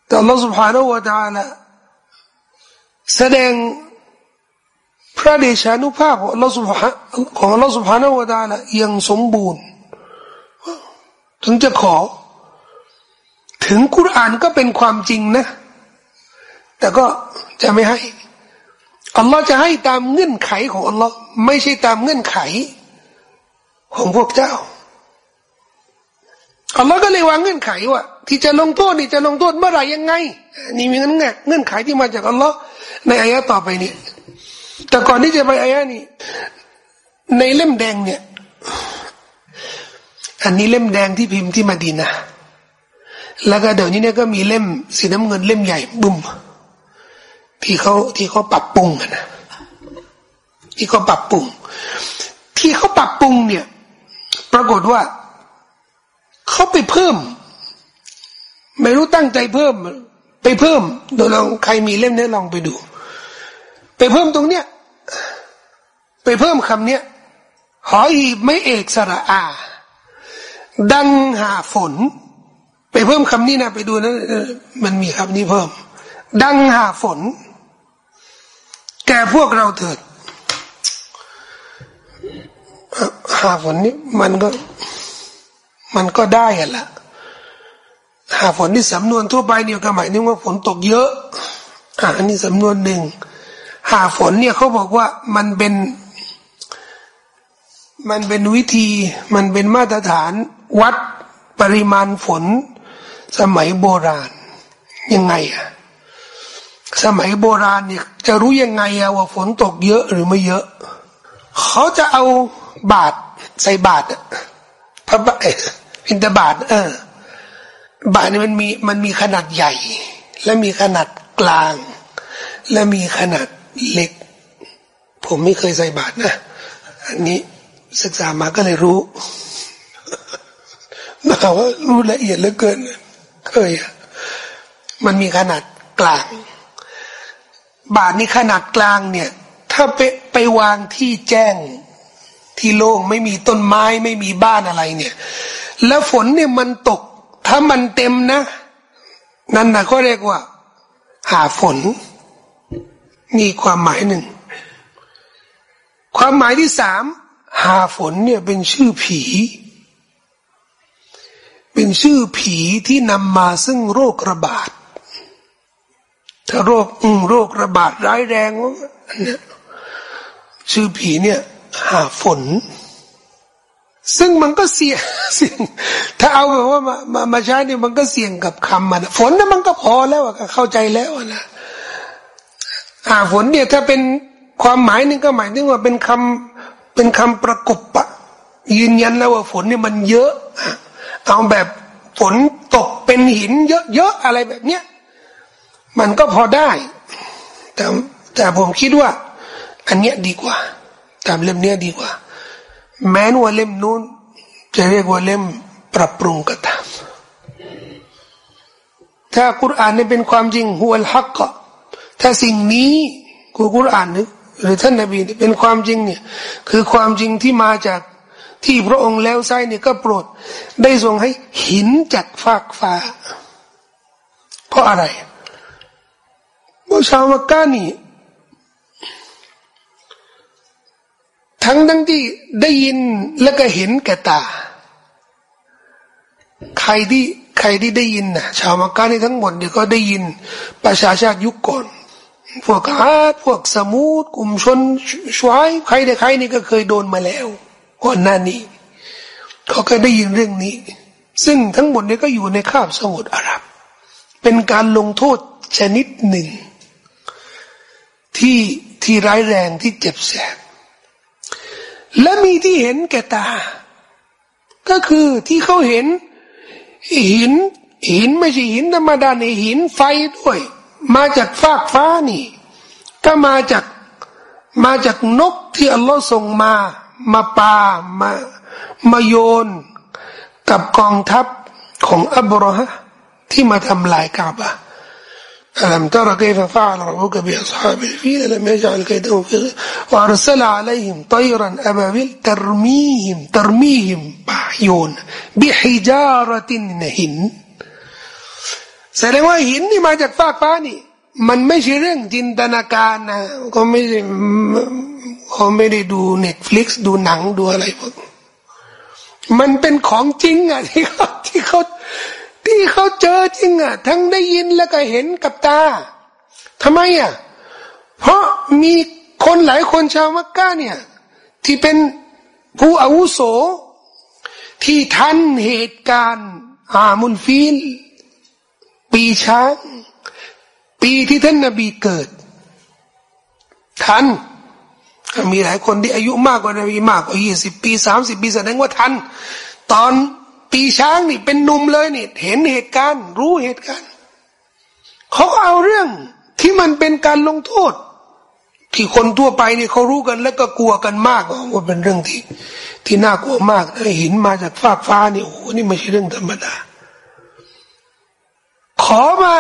แต่อัลลอฮฺสุบฮานาอูตาละแสดงพระเดชานุภาพของอัลลอฮฺสุบฮาของอัลลอฮฺสุบฮานาอูตาละยังสมบูรณ์ถึงจะขอ ถึงกุรานก็เป็นความจริงนะ แต่ก็จะไม่ให้อัลลอฮ์จะให้ตามเงื่อนไขของอัลลอฮ์ไม่ใช่ตามเงื่อนไข ของพวกเจ้าอัลลอฮ์ก็เลยวางเงื่อนไขว่า ที่จะลงโทษนี่จะลงโทษเมื่อไหร่ยังไง นี่มีเงื่อนเงื่อนไขที่มาจากอัลลอฮ์ในอายะต่อไปนี้ แต่ก่อนที่จะไปอายะนี้ ในเล่มแดงเนี่ย อันนี้เล่มแดงที่พิมพ์ที่มาดีนะ แล้วก็เดี๋ยวนี้เนี่ยก็มีเล่มสีน้ำเงินเล่มใหญ่บุ้มที่เขาที่เขาปรับปรุงนะที่เขาปรับปรุง ที่เขาปรับปรุงเนี่ย ปรากฏว่าเขาไปเพิ่ม ไม่รู้ตั้งใจเพิ่ม ไปเพิ่มโดยลองใครมีเล่มนี้ลองไปดู ไปเพิ่มตรงเนี้ยไปเพิ่มคำเนี้ยหอหีบไม่เอกสระอา ดังหาฝน ไปเพิ่มคำนี้นะไปดูนะมันมีคำนี้เพิ่ม ดังหาฝน แก่พวกเราเถิด หาฝนนี่มันก็ มันก็ได้อะละหาฝนนี่สำนวนทั่วไปเนี่ยก็หมายถึงว่าฝนตกเยอะอ่าอันนี้สำนวนหนึ่งหาฝนเนี่ยเขาบอกว่ามันเป็น มันเป็นวิธี มันเป็นมาตรฐานวัดปริมาณฝน สมัยโบราณ ยังไงอะสมัยโบราณเนี่ยจะรู้ยังไงอะว่าฝนตกเยอะหรือไม่เยอะ เขาจะเอาบาทใส่บาทพระบาทอินทบาทเออ บาทนี่มันมีมันมีขนาดใหญ่ และมีขนาดกลาง และมีขนาดเล็ก ผมไม่เคยใส่บาทนะอันนี้ศึกษามาก็เลยรู้นะว่ารู้ละเอียดเหลือเกิน เคยมันมีขนาดกลาง บาทนี้ขนาดกลางเนี่ย ถ้าไปไปวางที่แจ้งที่โล่งไม่มีต้นไม้ไม่มีบ้านอะไรเนี่ย แล้วฝนเนี่ยมันตก ถ้ามันเต็มนะ นั่นนะก็เรียกว่า หาฝนนี่ความหมายหนึ่ง ความหมายที่สามหาฝนเนี่ยเป็นชื่อผี เป็นชื่อผีที่นำมาซึ่งโรคระบาด ถ้าโรคอืโรคระบาดร้ายแรงเนี่ยชื่อผีเนี่ยหาฝน ซึ่งมันก็เสี่ยงเสี่ยง ถ้าเอาแบบว่ามามามาใช้เนี่ยมันก็เสี่ยงกับคำมันฝนนั้นมันก็พอแล้วอะเข้าใจแล้วนะหาฝนเนี่ยถ้าเป็นความหมายนึงก็หมายถึงว่าเป็นคำเป็นคำประกบปะยืนยันแล้วว่าฝนเนี่ยมันเยอะ เอาแบบฝนตกเป็นหินเยอะๆอะไรแบบเนี้ยมันก็พอได้ แต่แต่ผมคิดว่า อันเนี้ยดีกว่า ตามเล่มเนี้ยดีกว่า แม้นว่าเล่มนู้น จะเรียกว่าเล่มปรับปรุงก็ตามถ้ากุรอานนี่เป็นความจริงหัวฮักก็ถ้าสิ่งนี้กูกุรอานหรือท่านนบีเป็นความจริงเนี่ย คือความจริงที่มาจาก ที่พระองค์แล้วไซเนี่ยก็โปรด ได้ทรงให้หินจากฟากฟ้า เพราะอะไรเพราะชาวมักกะนี่ทั้งทั้งที่ได้ยินแล้วก็เห็นแก่ตา ใครที่ใครที่ได้ยินนะชาวมักกะนี่ทั้งหมดเนี่ยก็ได้ยิน ประชาชาติยุคก่อนพวกอาพวกสมูทกลุ่มชนชวายใครแต่ใครนี่ก็เคยโดนมาแล้ว ก่อนหน้านี้เขาก็ได้ยินเรื่องนี้ ซึ่งทั้งหมดนี้ก็อยู่ในคาบสมุทรอาหรับ เป็นการลงโทษชนิดหนึ่ง ที่ที่ร้ายแรงที่เจ็บแสบและมีที่เห็นแก่ตา ก็คือที่เขาเห็นหินหินไม่ใช่หินธรรมดาในหินไฟด้วย มาจากฟากฟ้านี่ ก็มาจากมาจากนกที่อัลลอฮ์ส่งมา มาปามามาโยน กับกองทัพของอับรฮะที่มาทำลายกาบะอัล ألم تر كيف فعل ربك بأصحاب الفيل لم يجعل كيدهم في غير وأرسل عليهم طيرا أبابيل ترميهم ترميهم بحيون بحجارة نهن แสดงว่าหินนี่มาจากฟากฟ้านี่ มันไม่ใช่เรื่องจินตนาการนะเขาไม่ได้ เขาไม่ได้ดู Netflix ดูหนังดูอะไรพวกมันเป็นของจริงอะที่เขาที่เขาที่เขาเจอจริงอะ ทั้งได้ยินแล้วก็เห็นกับตาทำไมอะ เพราะมีคนหลายคนชาวมักกะเนี่ย ที่เป็นผู้อาวุโส ที่ทันเหตุการณ์อามุลฟีล ปีช้าง ปีที่ท่านนาบีเกิด ทัน มีหลายคนที่อายุมากกว่านบีมากกว่ายี่สิบปีสามสิบปีแสดงว่าทัน ตอนปีช้างนี่เป็นหนุ่มเลยนี่เห็นเหตุการณ์ รู้เหตุการณ์เขาเอาเรื่องที่มันเป็นการลงโทษ ที่คนทั่วไปนี่เขารู้กันแล้วก็กลัวกันมากว่าเป็นเรื่องที่ ที่น่ากลัวมากเห็นมาจากฟากฟ้านี่โอ้โหนี่ไม่ใช่เรื่องธรรมดา ขอมา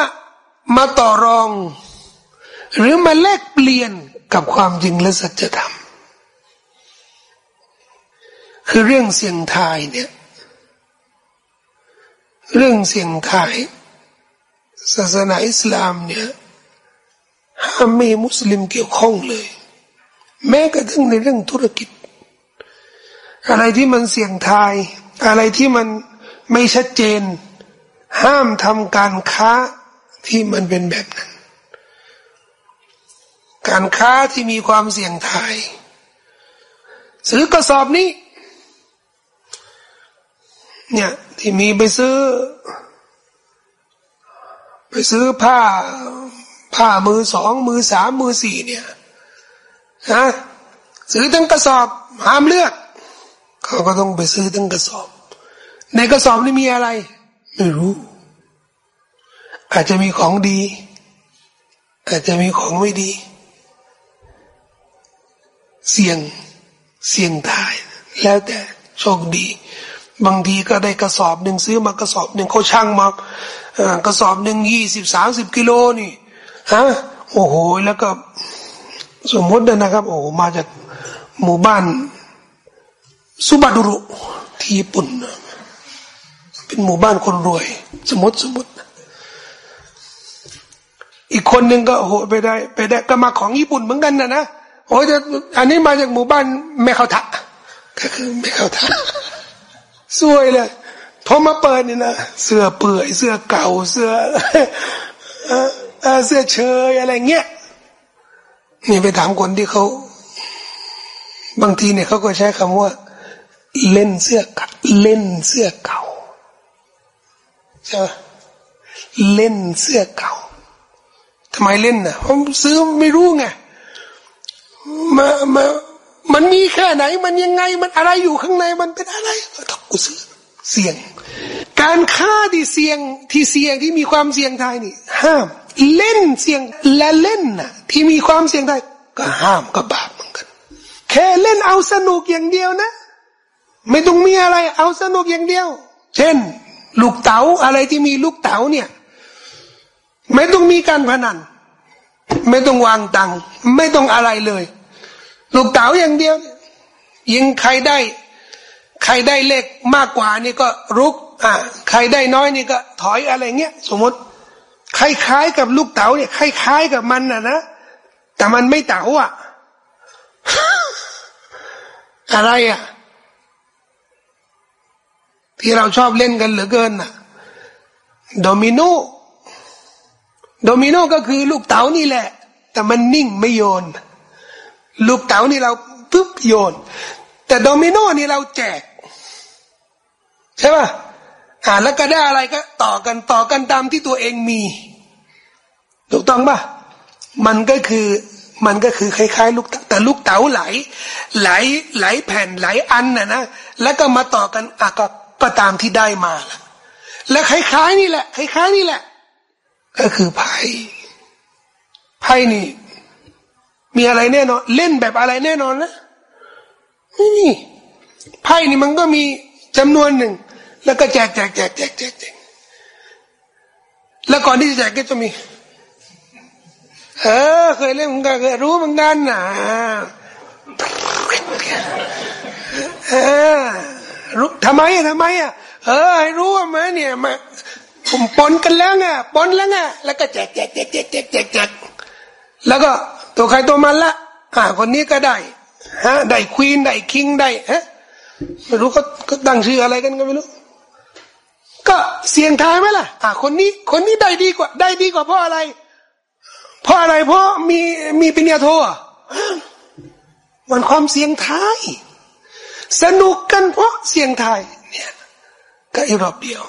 มาต่อรอง หรือมาแลกเปลี่ยน กับความจริงและสัจธรรม คือเรื่องเสียงทายเนี่ย เรื่องเสียงทาย ศาสนาอิสลามเนี่ยห้ามไม่มุสลิมเกี่ยวข้องเลย แม้กระทั่งในเรื่องธุรกิจ อะไรที่มันเสี่ยงทาย อะไรที่มันไม่ชัดเจน ห้ามทำการค้าที่มันเป็นแบบนั้น การค้าที่มีความเสี่ยงทาย ซื้อกระสอบนี้ เนี่ยที่มีไปซื้อ ไปซื้อผ้า ผ้ามือสองมือสามมือสี่เนี่ยฮะซื้อทั้งกระสอบห้ามเลือก เขาก็ต้องไปซื้อทั้งกระสอบ ในกระสอบนี่มีอะไร ไม่รู้ อาจจะมีของดี อาจจะมีของไม่ดี เสี่ยงเสี่ยงตายแล้วแต่โชคดี บางทีก็ได้กระสอบหนึ่งซื้อมากระสอบหนึ่งเขาช่างมากระสอบหนึ่งยี่สิบสามสิบกิโลนี่ฮะโอ้โหแล้วก็สมมตินะครับ โอ้มาจากหมู่บ้านสุบาดุรุที่ญี่ปุ่น เป็นหมู่บ้านคนรวย สมมติสมมติ อีกคนหนึ่งก็โอ้โหไปได้ ไปได้ก็มาของญี่ปุ่นเหมือนกันนะนะ โอ้ยอันนี้มาจากหมู่บ้านแม่เขาทะก็คือแม่เขาทะสวยเลยพอมาเปิดนี่นะเสื้อเปื่อยเสื้อเก่าเสื้อเสื้อเชยอะไรเงี้ยนี่ไปถามคนที่เขา บางทีเนี่ยเขาก็ใช้คำว่า เล่นเสื้อเล่นเสื้อเก่าใช่ไหมเล่นเสื้อเก่าทำไมเล่นนะผมซื้อไม่รู้ไง มามามันมีแค่ไหน มันยังไงมันอะไรอยู่ข้างในมันเป็นอะไรก็กูซื้อเสี่ยง การฆ่าที่เสี่ยงที่เสี่ยงที่มีความเสี่ยงทายนี่ ห้าม เล่นเสี่ยงและเล่นน่ะที่มีความเสี่ยงทายก็ห้ามก็บาปเหมือนกัน แค่เล่นเอาสนุกอย่างเดียวนะ ไม่ต้องมีอะไร เอาสนุกอย่างเดียว เช่น ลูกเต๋าอะไรที่มีลูกเต๋าเนี่ย ไม่ต้องมีการพนัน ไม่ต้องวางตังไม่ต้องอะไรเลย ลูกเต๋าอย่างเดียว ยิงใครได้ ใครได้เลขมากกว่านี่ก็รุก อ่า ใครได้น้อยนี่ก็ถอยอะไรเงี้ยสมมติคล้ายๆกับลูกเต๋าเนี่ยคล้ายๆกับมันนะนะแต่มันไม่เต๋าอะ อะไรอะ ที่เราชอบเล่นกันเหลือเกินน่ะโดมิโนโดมิโนก็คือลูกเต๋านี่แหละ แต่มันนิ่งไม่โยน ลูกเต๋านี่เราปุ๊บโยน แต่โดมิโนนี่เราแจก ใช่ป่ะอ่าแล้วก็ได้อะไรก็ต่อกันต่อกันตามที่ตัวเองมีถูกต้องป่ะมันก็คือมันก็คือคล้ายๆ ลูกแต่ลูกเต๋าไหล ไหลไหลแผ่นไหลอันน่ะนะแล้วก็มาต่อกันอะก็ก็ตามที่ได้มาละและคล้ายๆนี่แหละคล้ายๆนี่แหละ ก็คือไพ่ไพ่นี่ มีอะไรแน่นอน เล่นแบบอะไรแน่นอนนะไม่มีไพ่นี่มันก็มีจำนวนหนึ่ง แล้วก็แจกแจกแจกแจกแจกแจกแล้วก่อนที่จะแจกก็จะมี เออ เคยเล่นเหมือนกันเคยรู้เหมือนกันนะเออรู้ทำไมทำไมอะเออให้รู้ว่ามาเนี่ยมาผมปนกันแล้วไงปนแล้วไงแล้วก็แจกแจกแจกแจกแจกแจกแล้วก็ ตัวใครตัวมันละอ่าคนนี้ก็ได้ฮะได้ควีนได้คิงได้ฮะไม่รู้เขาเขาตั้งชื่ออะไรกันก็ไม่รู้ ก็เสียงทายไหมล่ะ อ่าคนนี้คนนี้ได้ดีกว่า ได้ดีกว่าเพราะอะไร เพราะอะไรเพราะมีมีปัญญาโทอะมันความเสียงทาย สนุกกันเพราะเสียงทายเนี่ยก็อีรอบเดียว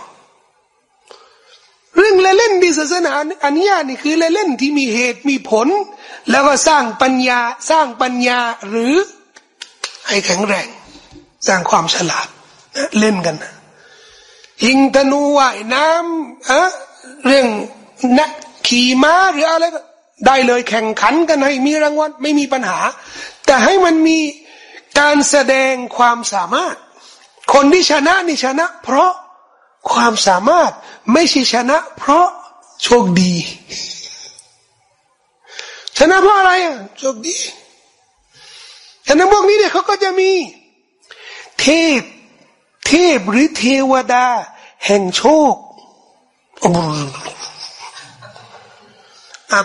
เรื่องเล่นๆที่ศาสนาอันนี้นี่คือเล่นที่มีเหตุมีผล แล้วก็สร้างปัญญาสร้างปัญญาหรือให้แข็งแรง สร้างความฉลาดเล่นกันยิงธนูว่ายน้ำอะเรื่องนักขี่ม้าหรืออะไรก็ได้เลยแข่งขันกันให้มีรางวัลไม่มีปัญหา แต่ให้มันมีการแสดงความสามารถ คนที่ชนะนี่ชนะ เพราะความสามารถไม่ใช่ชนะ เพราะโชคดี ชนะเพราะอะไรอะโชคดีฉะนั้นพวกนี้เนี่ยเขาก็จะมีเทพเทพหรือเทวดา แห่งโชค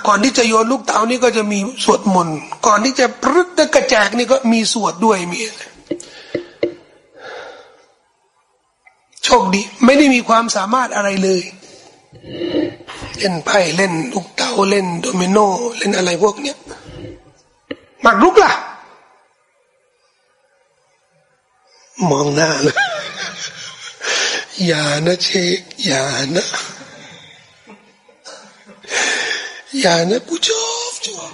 ก่อนที่จะโยนลูกเต๋านี่ก็จะมีสวดมนต์ก่อนที่จะพรึดกระแจกนี่ก็มีสวดด้วยมีโชคดี ไม่ได้มีความสามารถอะไรเลย เล่นไพ่เล่นลูก เต๋าเล่นโดมิโนเล่นอะไรพวกเนี้ยหมักรุกล่ะ มองหน้าเลยอย่านะเชคอย่านะอย่านะผู้ชอบชอบ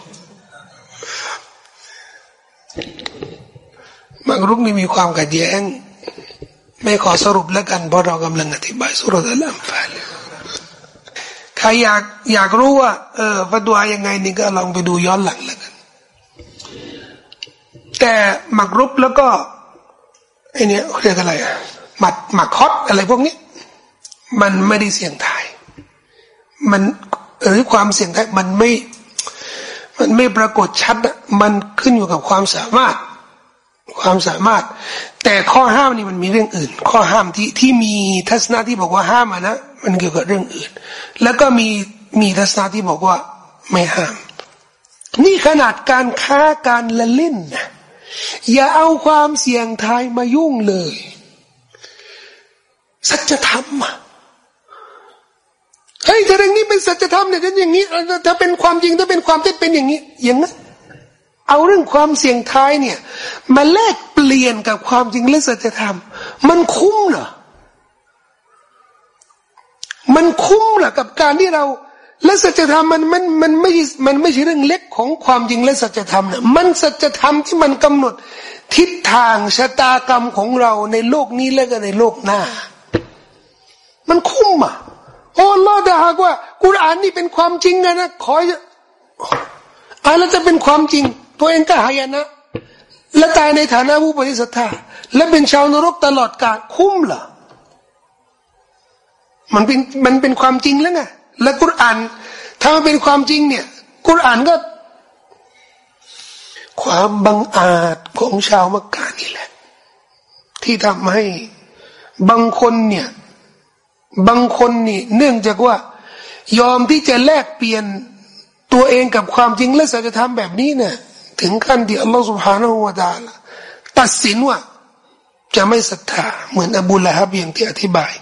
มักรุกนี่มีความขัดแย้ง ไม่ขอสรุปแล้วกันเพราะเรากำลังอธิบายสุรษอัลอัมฟาล ใครอยากอยากรู้ว่า เออฟัดวายังไงนี่ก็ลองไปดูย้อนหลังแล้วกัน แต่หมักรุบแล้วก็ไอเนี้ยเรียกอะไรอะหมัดหมักฮอตอะไรพวกนี้ มันไม่ได้เสี่ยงทาย มันหรือความเสี่ยงทายมันไม่ มันไม่ปรากฏชัดอะมันขึ้นอยู่กับความสามารถ ความสามารถ แต่ข้อห้ามนี่มันมีเรื่องอื่น ข้อห้ามที่ที่มีทัศนะที่บอกว่าห้ามนะมันเกี่ยวกับเรื่องอื่น แล้วก็มีมีทัศนะที่บอกว่าไม่ห้าม นี่ขนาดการค้าการละเล่นนะอย่าเอาความเสี่ยงทายมายุ่งเลยสัจธรรมอะเฮ้ยถ้าเรื่องนี้เป็นสัจธรรมเนี่ยจะอย่างนี้ถ้าเป็นความจริงถ้าเป็นความเท็จเป็นอย่างนี้ อย่างนั้น เอาเรื่องความเสี่ยงท้ายเนี่ยมาแลกเปลี่ยนกับความจริงและสัจธรรม มันคุ้มเหรอมันคุ้มเหรอกับการที่เราและสัจธรรมมันมันมันไม่มันไม่ใช่เรื่องเล็กของความจริงและสัจธรรมนะมันสัจธรรมที่มันกำหนดทิศทางชะตากรรมของเราในโลกนี้และก็ในโลกหน้า มันคุ้มอะโอ้ลอดาหากว่ากุรอานนี่เป็นความจริงนะนะขออ่านแล้วจะเป็นความจริง ตัวเองก็หายนะ และตายในฐานะผู้ปฏิสัทธาและเป็นชาวนรกตลอดกาลคุ้มเหรอมันเป็นมันเป็นความจริงแล้วไงและกุรอานถ้ามันเป็นความจริงเนี่ย กุรอานก็ ความบังอาจของชาวมักกะนี่แหละ ที่ทำให้บางคนเนี่ย บางคนนี่เนื่องจากว่า ยอมที่จะแลกเปลี่ยนตัวเองกับความจริงและสัจธรรมแบบนี้เนี่ย ถึงขั้นที่อัลลอฮฺสุบฮานาหูวาตาลตัดสินว่า จะไม่ศรัทธาเหมือนอบูละฮับอย่างที่อธิบาย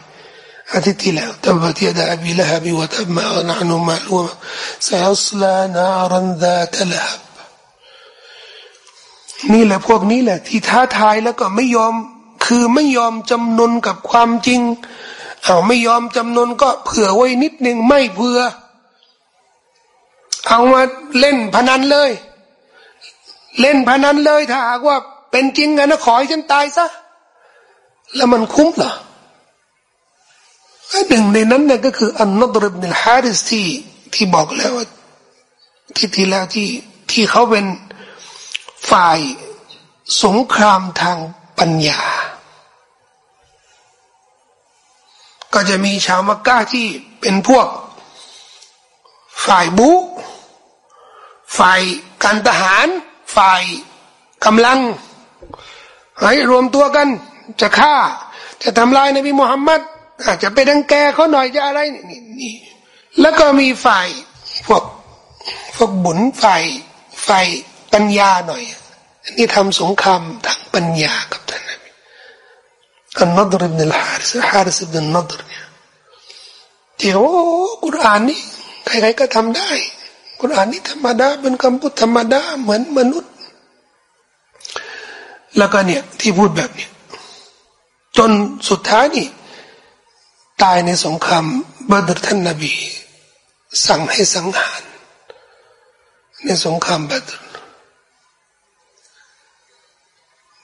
อาทิตย์ที่แล้วตับตยดาอบีละฮับวะตับมาอันนุมาลูสยัสลานารันดาตละฮับนี่แหละพวกนี้แหละ ที่ท้าทายแล้วก็ไม่ยอม คือไม่ยอมจำนนกับความจริงเอาไม่ยอมจำนนก็เผื่อไว้นิดหนึ่งไม่เผื่อ เอามาเล่นพนันเลย เล่นพนันเลยถ้าหากว่าเป็นจริงกันนะขอให้ฉันตายซะแล้วมันคุ้มเหรอหนึ่งในนั้นเนี่ยก็คืออันนดรบนิลฮาริสที่ที่บอกแล้วว่าที่ที่แล้วที่ที่เขาเป็นฝ่ายสงครามทางปัญญา ก็จะมีชาวมักกะที่เป็นพวก ฝ่ายบุ ฝ่ายการทหาร ฝ่ายกำลังให้รวมตัวกัน จะฆ่า จะทำลายนบีมุฮัมมัดอาจจะไปดังแกเขาหน่อยจะอะไรนี่นี่แล้วก็มีฝ่ายพวกพวกบุญฝ่ายฝ่ายปัญญาหน่อยอันนี้ทำสงครามทางปัญญากับท่านนบีอันนัดรินลฮาริสฮาริสบินนัดรเนี่ยที่โอ้กุรอานนี่ใครๆก็ทำได้ กุรอานนี่ธรรมดาเป็นคำพูดธรรมดาเหมือนมนุษย์ แล้วก็เนี่ยที่พูดแบบนี้จนสุดท้ายนี่ ตายในสงครามบาดรท่านนบี สั่งให้สังหาร ในสงครามบาดร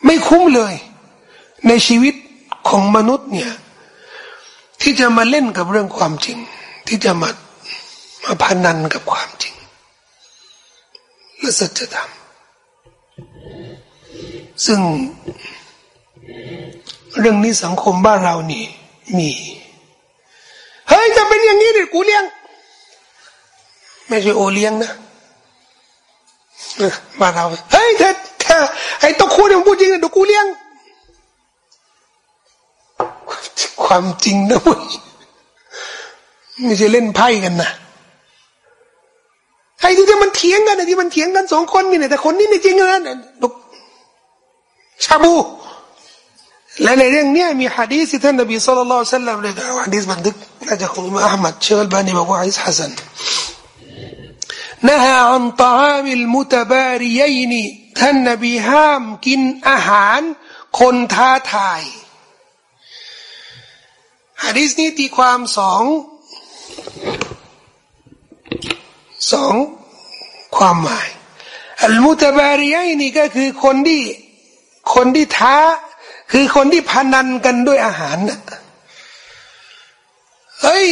ไม่คุ้มเลย ในชีวิตของมนุษย์เนี่ย ที่จะมาเล่นกับเรื่องความจริง ที่จะมามาพนันกับความจริง และสัจธรรม ซึ่งเรื่องนี้สังคมบ้านเรานี่มี เฮ้ยจะเป็นอย่างนี้ดิกูเลี้ยง ไม่ใช่โอเลี้ยงนะมานเรา เฮ้ยเธอเธอไอ้ตัวคุณมันพูดจริงนะดูกูเลี้ยง ความจริงนะเว้ยไม่ใช่เล่นไพ่กันนะ ไอ้ที่มันเถียงกันที่มันเถียงกันสองคนนี่เนี่ยแต่คนนี้นี่จริงนะดูชาบูและในเรื่องนี้มีฮะดีษที่ท่านนบีสุลต่านสัลลัมเลยกล่าวฮะดีษบันทึกน่าจะของอิมามอัลมัดเชลบานีบอกว่าอิสฮัสัน نهى عن طعام المتباريين ท่านนบีห้ามกินอาหารคนท้าทายฮะดีษนี้ตีความสอง สองความหมายอัลมุตบารียนี่ก็คือคนที่คนที่ท้า คือคนที่พนันกันด้วยอาหารนะเฮ้ย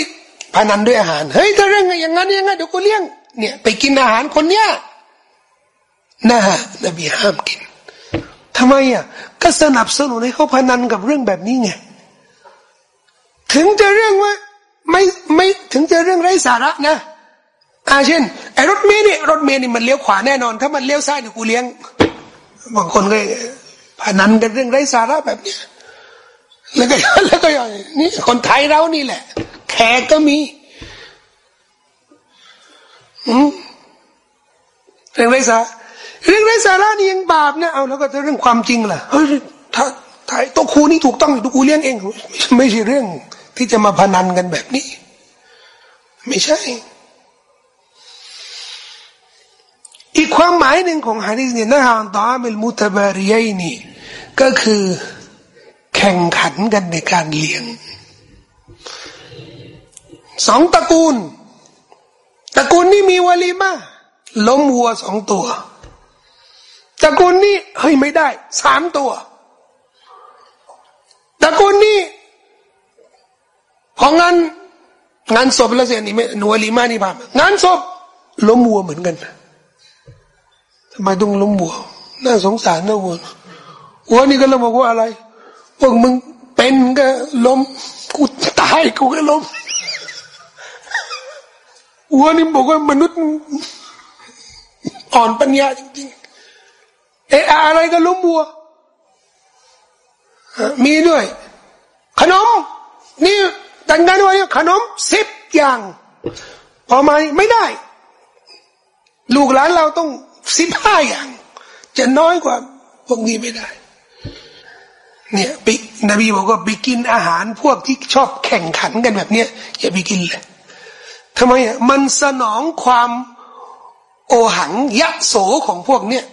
พนันด้วยอาหาร เฮ้ยถ้าเรื่องอย่างนั้นยังไงเดี๋ยวกูเลี้ยง เนี่ยไปกินอาหารคนเนี้ยนะฮะนบีห้ามกินทำไมอะก็สนับสนุนให้เขาพนันกับเรื่องแบบนี้ไงถึงจะเรื่องว่าไม่ไม่ถึงจะเรื่องไร้สาระนะ อาเช่นไอ้รถเมย์นี่รถเมย์นี่มันเลี้ยวขวาแน่นอน ถ้ามันเลี้ยวซ้ายเดี๋ยวกูเลี้ยงบางคนก็พนันกันเรื่องไร้สาระแบบนี้แล้วก็แล้วก็อย่างนี้คนไทยเรานี่แหละ แขกก็มีอืมเรื่องไรสาเรื่องไรสาระนี่ยังบาปนะเอาแล้วก็เรื่องความจริงล่ะเฮ้ยถ้าถ้าตัวครูนี่ถูกต้องตัวครูเลี้ยงเอง ไม่ใช่เรื่องที่จะมาพนันกันแบบนี้ ไม่ใช่ อีกความหมายหนึ่งของฮะดีษเนี่ยนะฮะตาเมลมุตบารียนี่ก็คือแข่งขันกันในการเลี้ยงสองตระกูล ตระกูลนี้มีวลีมาล้มวัวสองตัวตระกูลนี้เฮ้ยไม่ได้สามตัวตระกูลนี้พองานงานศพแล้วเสียนี่ไม่นวลีมานี่พางานศพล้มวัวเหมือนกัน ทำไมต้องล้มวัว น่าสงสารนะวัววัวนี่ก็เลยบอกว่าอะไรพวกมึงเป็นก็ล้มกูตายกูก็ล้มวัวนี่บอกว่ามนุษย์อ่อนปัญญาจริงๆเอออะไรก็ล้มวัวมีด้วย ขนม นี่แต่งงานไว้ขนมสิบอย่าง พอไหมไม่ได้ ลูกหลานเราต้อง สิบห้าอย่าง จะน้อยกว่าพวกนี้ไม่ได้ เนี่ยปินบีบอกว่าไปกินอาหารพวกที่ชอบแข่งขันกันแบบเนี้ยอย่าไปกินเลยทำไมอะมันสนองความโอหังยะโสของพวกเนี้ย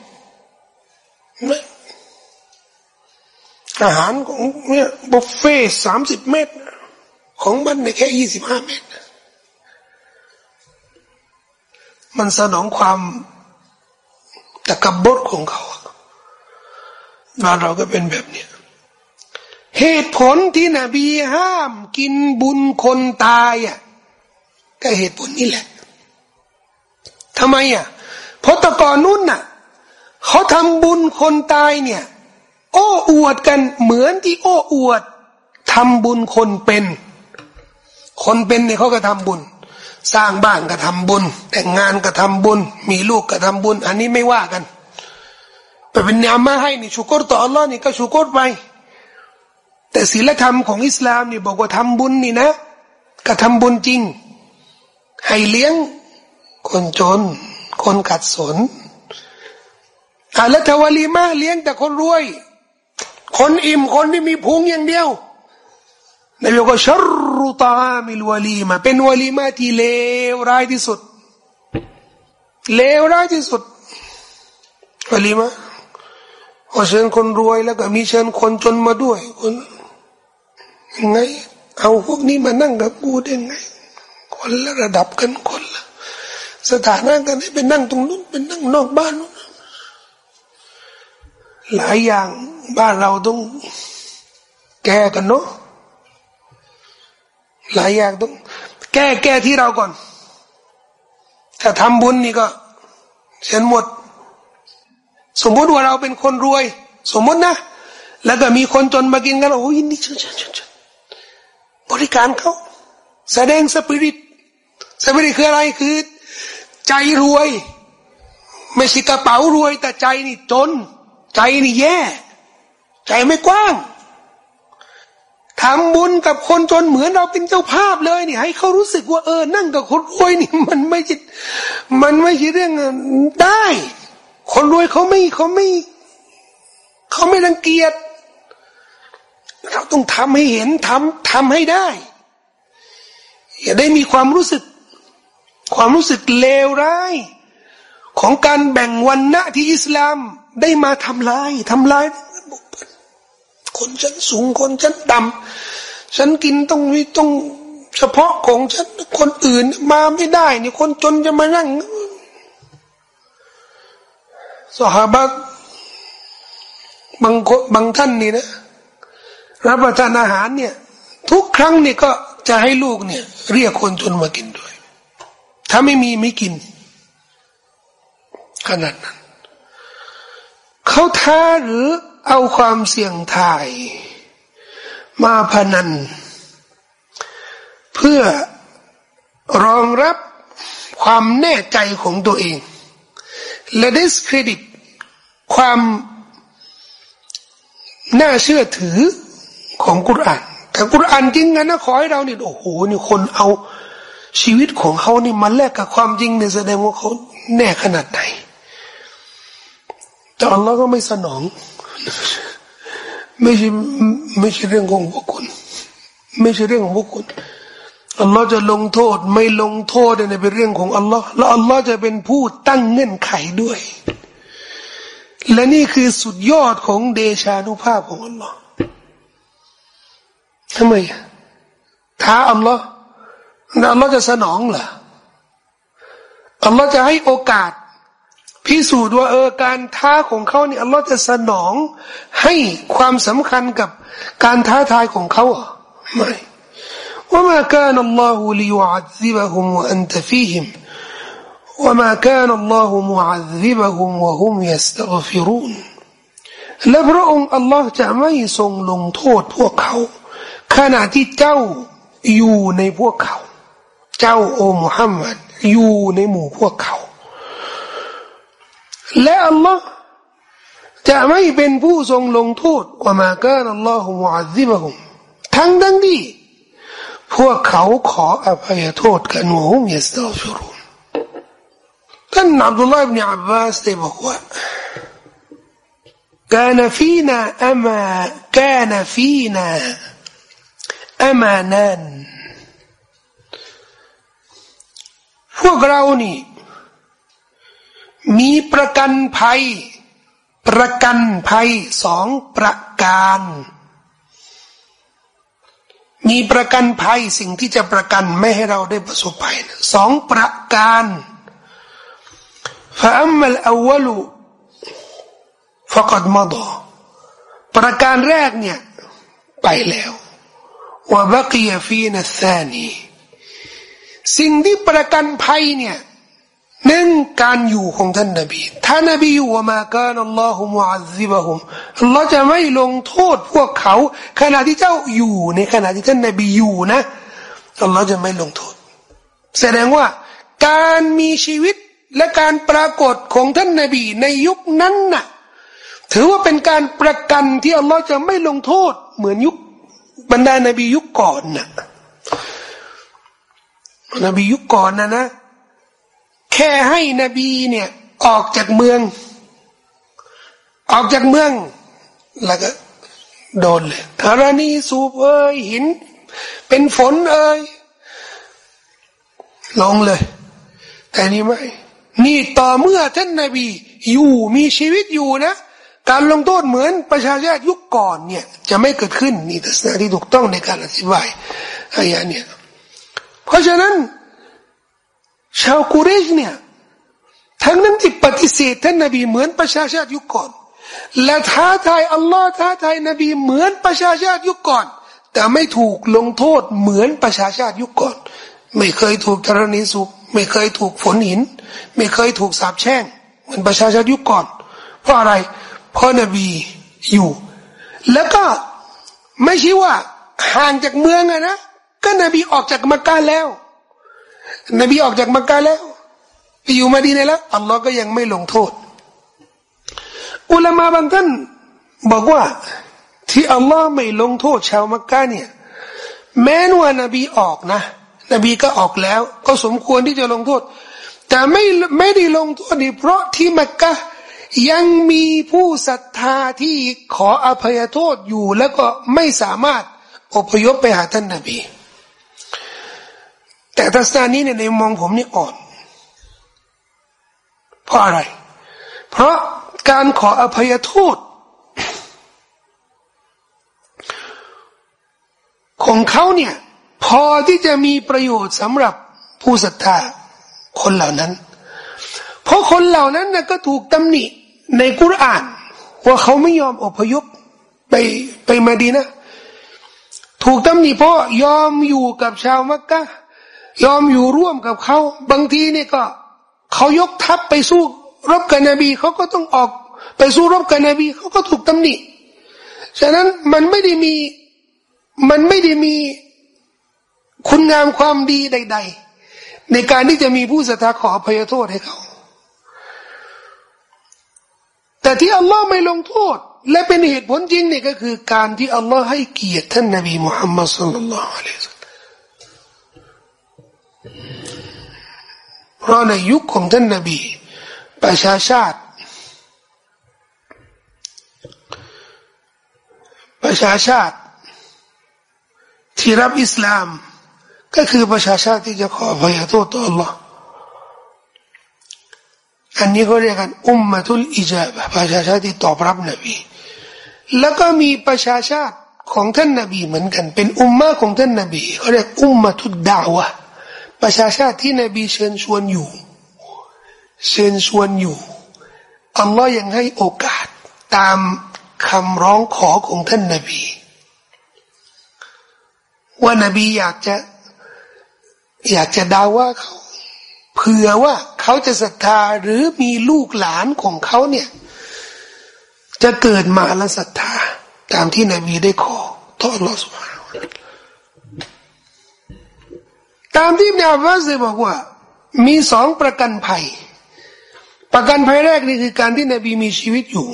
อาหารของเนี่ยบุฟเฟ่สามสิบเมตร ของมันในแค่ยี่สิบห้าเมตร มันสนองความ ตะกบบดของเขาบ้านเราก็เป็นแบบเนี้ยเหตุผลที่นบีห้ามกินบุญคนตายอะก็เหตุผลนี้แหละทำไมอะเพราะตะกอนนู้นน่ะเขาทำบุญคนตายเนี่ย โอ้อวดกันเหมือนที่โอ้อวดทำบุญคนเป็น คนเป็นเนี่ยเขาก็ทำบุญ สร้างบ้านก็ทำบุญ แต่งงานก็ทำบุญ มีลูกก็ทำบุญ อันนี้ไม่ว่ากันแต่เป็นเนื้อมาให้นี่ชุกรต่ออัลลอฮ์นี่ก็ชุกรไป แต่ศีลธรรมของอิสลามนี่บอกว่าทำบุญนี่นะก็ทำบุญจริง ให้เลี้ยง คนจน คนขัดสนอาล้วทวาลีมาเลี้ยงแต่คนรวย คนอิ่มคนที่มีพุงอย่างเดียว นายก็ชรุตามิลวลีมาเป็นวลีมาที่เลวร้ายที่สุด เลวร้ายที่สุดวลีมาพอเชิญคนรวยแล้วก็มีเชิญคนจนมาด้วยคนยังไง เอาพวกนี้มานั่งกับกูได้ไง คนละระดับกันคนละสถานะกันให้ไปนั่งตรงนู้นเป็นนั่งนอกบ้านนู้นหลายอย่างบ้านเราต้องแก้กันเนาะ หลายอย่างต้อง แก้แก้ที่เราก่อน ถ้าทำบุญนี่ก็เสียหมด สมมติว่าเราเป็นคนรวย สมมตินะ แล้วก็มีคนจนมากินกันโอ้ยนี่ชิญเชิญเชิญบริการเขาแสดงสปิริตสปิริตคืออะไรคือ ใจรวย ไม่ใช่กระเป๋ารวยแต่ใจนี่จน ใจนี่แย่ ใจไม่กว้าง ทำบุญกับคนจนเหมือนเราเป็นเจ้าภาพเลยนี่ให้เขารู้สึกว่าเออ นั่งกับคนรวยนี่มันไม่ใช่มันไม่ใช่เรื่องได้ คนรวยเขาไม่เขาไม่เขาไม่รังเกียจเราต้องทำให้เห็นทำทำให้ได้ อย่าได้มีความรู้สึก ความรู้สึกเลวร้าย ของการแบ่งวันณะที่อิสลามได้มาทำลายทำลาย คนชั้นสูงคนชั้นต่ำฉันกินต้องมีต้องเฉพาะของฉันคนอื่นมาไม่ได้นี่คนจนจะมานั่งสหบกบางคนบางท่านนี่นะ รับประทานอาหารเนี่ย ทุกครั้งนี่ก็จะให้ลูกเนี่ย เรียกคนจนมากินด้วย ถ้าไม่มีไม่กิน ขนาดนั้นเขาท้าหรือ เอาความเสี่ยงทาย มาพนัน เพื่อรองรับความแน่ใจของตัวเอง และดิสเครดิต ความน่าเชื่อถือของกุรอานแต่กุรอานจริงกันนะขอให้เราเนี่ยโอ้โหนี่คนเอาชีวิตของเขานี่มาแลกกับความจริงเนี่ยแสดงว่าเขาแน่ขนาดไหนแต่อัลลอฮ์ก็ไม่สนอง ไม่ใช่ไม่ใช่เรื่องของพวกคุณไม่ใช่เรื่องของพวกคุณอัลลอฮ์จะลงโทษ ไม่ลงโทษเนี่ยเป็นเรื่องของอัลลอฮ์แล้วอัลลอฮ์จะเป็นผู้ตั้งเงื่อนไขด้วย และนี่คือสุดยอดของเดชานุภาพของอัลลอฮ์ทำไมท้าอัลลอฮ์อัลลอฮ์จะสนองเหรออัลลอฮ์จะให้โอกาส พิสูจน์ว่าเออการท้าของเขาเนี่ยอัลลอฮ์จะสนองให้ความสำคัญกับการท้าทายของเขาอ่ะไม่ว่ามาการอัลลอฮฺลิยุอัซิบะฮุมวะอันตฟีฮิม وما كان الله معذبهم وهم يستغفرون และพระองค์อัลลอฮ์จะไม่ทรงลงโทษพวกเขาขณะที่เจ้าอยู่ในพวกเขา เจ้าโอมุฮัมมัดอยู่ในหมู่พวกเขา และอัลลอฮ์จะไม่เป็นผู้ทรงลงโทษว่ามาการอัลลอฮฺมุอัซิบะฮุมทั้งทั้งที่พวกเขาขออภัยโทษกันว่าฮุมยัสตาฟิรุนท่านอับดุลลาห์อิบนอับบาสได้บอกว่า كان فينا أما كان فينا أمانان พวกเรานี่ มีประกันภัย ประกันภัยสองประการ มีประกันภัยสิ่งที่จะประกันไม่ให้เราได้ประสบภัยสองประการฟาอัมมัลอวลุฟะกัดมดอประการแรกเนี่ย ไปแล้วว่าบักียฟีนัสซานีสิ่งที่ประกันภัยเนี่ย หนึ่งการอยู่ของท่านนบีถ้านบีอยู่ว่ามาการอัลลอฮฺมุอัซิบะฮุมอัลลอฮ์จะไม่ลงโทษพวกเขา ขณะที่เจ้าอยู่ในขณะที่ท่านนบีอยู่นะอัลลอฮ์จะไม่ลงโทษ แสดงว่าการมีชีวิตและการปรากฏของท่านนบีในยุคนั้นน่ะถือว่าเป็นการประกันที่อัลลอฮ์จะไม่ลงโทษ เหมือนยุคบรรดานบียุคก่อนน่ะนบียุคก่อนนะนะ ค่ให้นบีเนี่ยออกจากเมือง ออกจากเมือง แล้วก็โดนเลยธรณีสูบเอ้ยหิน เป็นฝนเอ้ยลงเลย แต่นี่ไม่ นี่ต่อเมื่อท่านนาบี อยู่มีชีวิตอยู่นะ การลงโทษเหมือนประชาชาติยุคก่อนเนี่ย จะไม่เกิดขึ้นนี่ทัศนะที่ถูกต้องในการอธิบายอายะเนี่ย เพราะฉะนั้น ชาวกุเรชเนี่ยทั้งนั้นที่ปฏิเสธท่านนบีเหมือนประชาชาติยุคก่อน และท้าทายอัลลอฮ์ท้าทายนบีเหมือนประชาชาติยุคก่อน แต่ไม่ถูกลงโทษเหมือนประชาชาติยุคก่อน ไม่เคยถูกธรณีสุขไม่เคยถูกฝนหิน ไม่เคยถูกสาปแช่ง เหมือนประชาชาติยุคก่อน เพราะอะไร เพราะนบีอยู่ แล้วก็ไม่ใช่ว่าห่างจากเมืองอะนะก็นบีออกจากมักกะแล้ว นบีออกจากมักกะแล้วอยู่มาดีในแล้วอัลลอฮ์ก็ยังไม่ลงโทษ อุลามาบางท่านบอกว่า ที่อัลลอฮ์ไม่ลงโทษชาวมักกะเนี่ย แม้ว่านบีออกนะ นบีก็ออกแล้ว ก็สมควรที่จะลงโทษ แต่ไม่ไม่ได้ลงโทษนี่เพราะที่มักกะยังมีผู้ศรัทธาที่ขออภัยโทษอยู่แล้วก็ไม่สามารถอพยพไปหาท่านนบี แต่ทัศนานี้เนี่ยในมองผมนี่อ่อน เพราะอะไร เพราะการขออภัยโทษของเขาเนี่ย พอที่จะมีประโยชน์สำหรับผู้ศรัทธาคนเหล่านั้น เพราะคนเหล่านั้นนะก็ถูกตำหนิในกุราน ว่าเขาไม่ยอมอพยพไปไปมาดีนะ ถูกตำหนิเพราะยอมอยู่กับชาวมักกะ ยอมอยู่ร่วมกับเขา บางทีเนี่ยก็เขายกทัพไปสู้รบกับนบีเขาก็ต้องออกไปสู้รบกับนบีเขาก็ถูกตำหนิฉะนั้นมันไม่ได้มีมันไม่ได้มีคุณงามความดีใด ๆ ในการที่จะมีผู้ศรัทธาขออภัยโทษให้เขา แต่ที่อัลลอฮ์ไม่ลงโทษ และเป็นเหตุผลจริงเนี่ยก็คือการที่อัลลอฮ์ให้เกียรติท่านนบีมุฮัมมัดสุลลัลลอฮุอะลัยฮิ เพราะในยุคของท่านนาบี ประชาชาติ ประชาชาติ ที่รับอิสลาม ก็คือประชาชาติที่จะขอพยโทษต่อ Allah อันนี้เขาเรียกกันอุมมะทุลอิจาบะประชาชาติที่ตอบรับนบี แล้วก็มีประชาชาติของท่านนบีเหมือนกัน เป็นอุมมะของท่านนบีเขาเรียกอุมมะทุดดาวะ ประชาชาติที่นบีเชิญชวนอยู่ เชิญชวนอยู่อัลลอฮ์ยังให้โอกาสตามคำร้องขอของท่านนบี ว่านบีอยากจะอยากจะดาว่าเขาเผื่อว่าเขาจะศรัทธาหรือมีลูกหลานของเขาเนี่ย จะเกิดมาและศรัทธาตามที่นบีได้ขอต่อรอสุภา ตามที่นอับบาสบอกว่า มีสองประกันภัย ประกันภัยแรกนี่คือการที่นบีมีชีวิตอยู่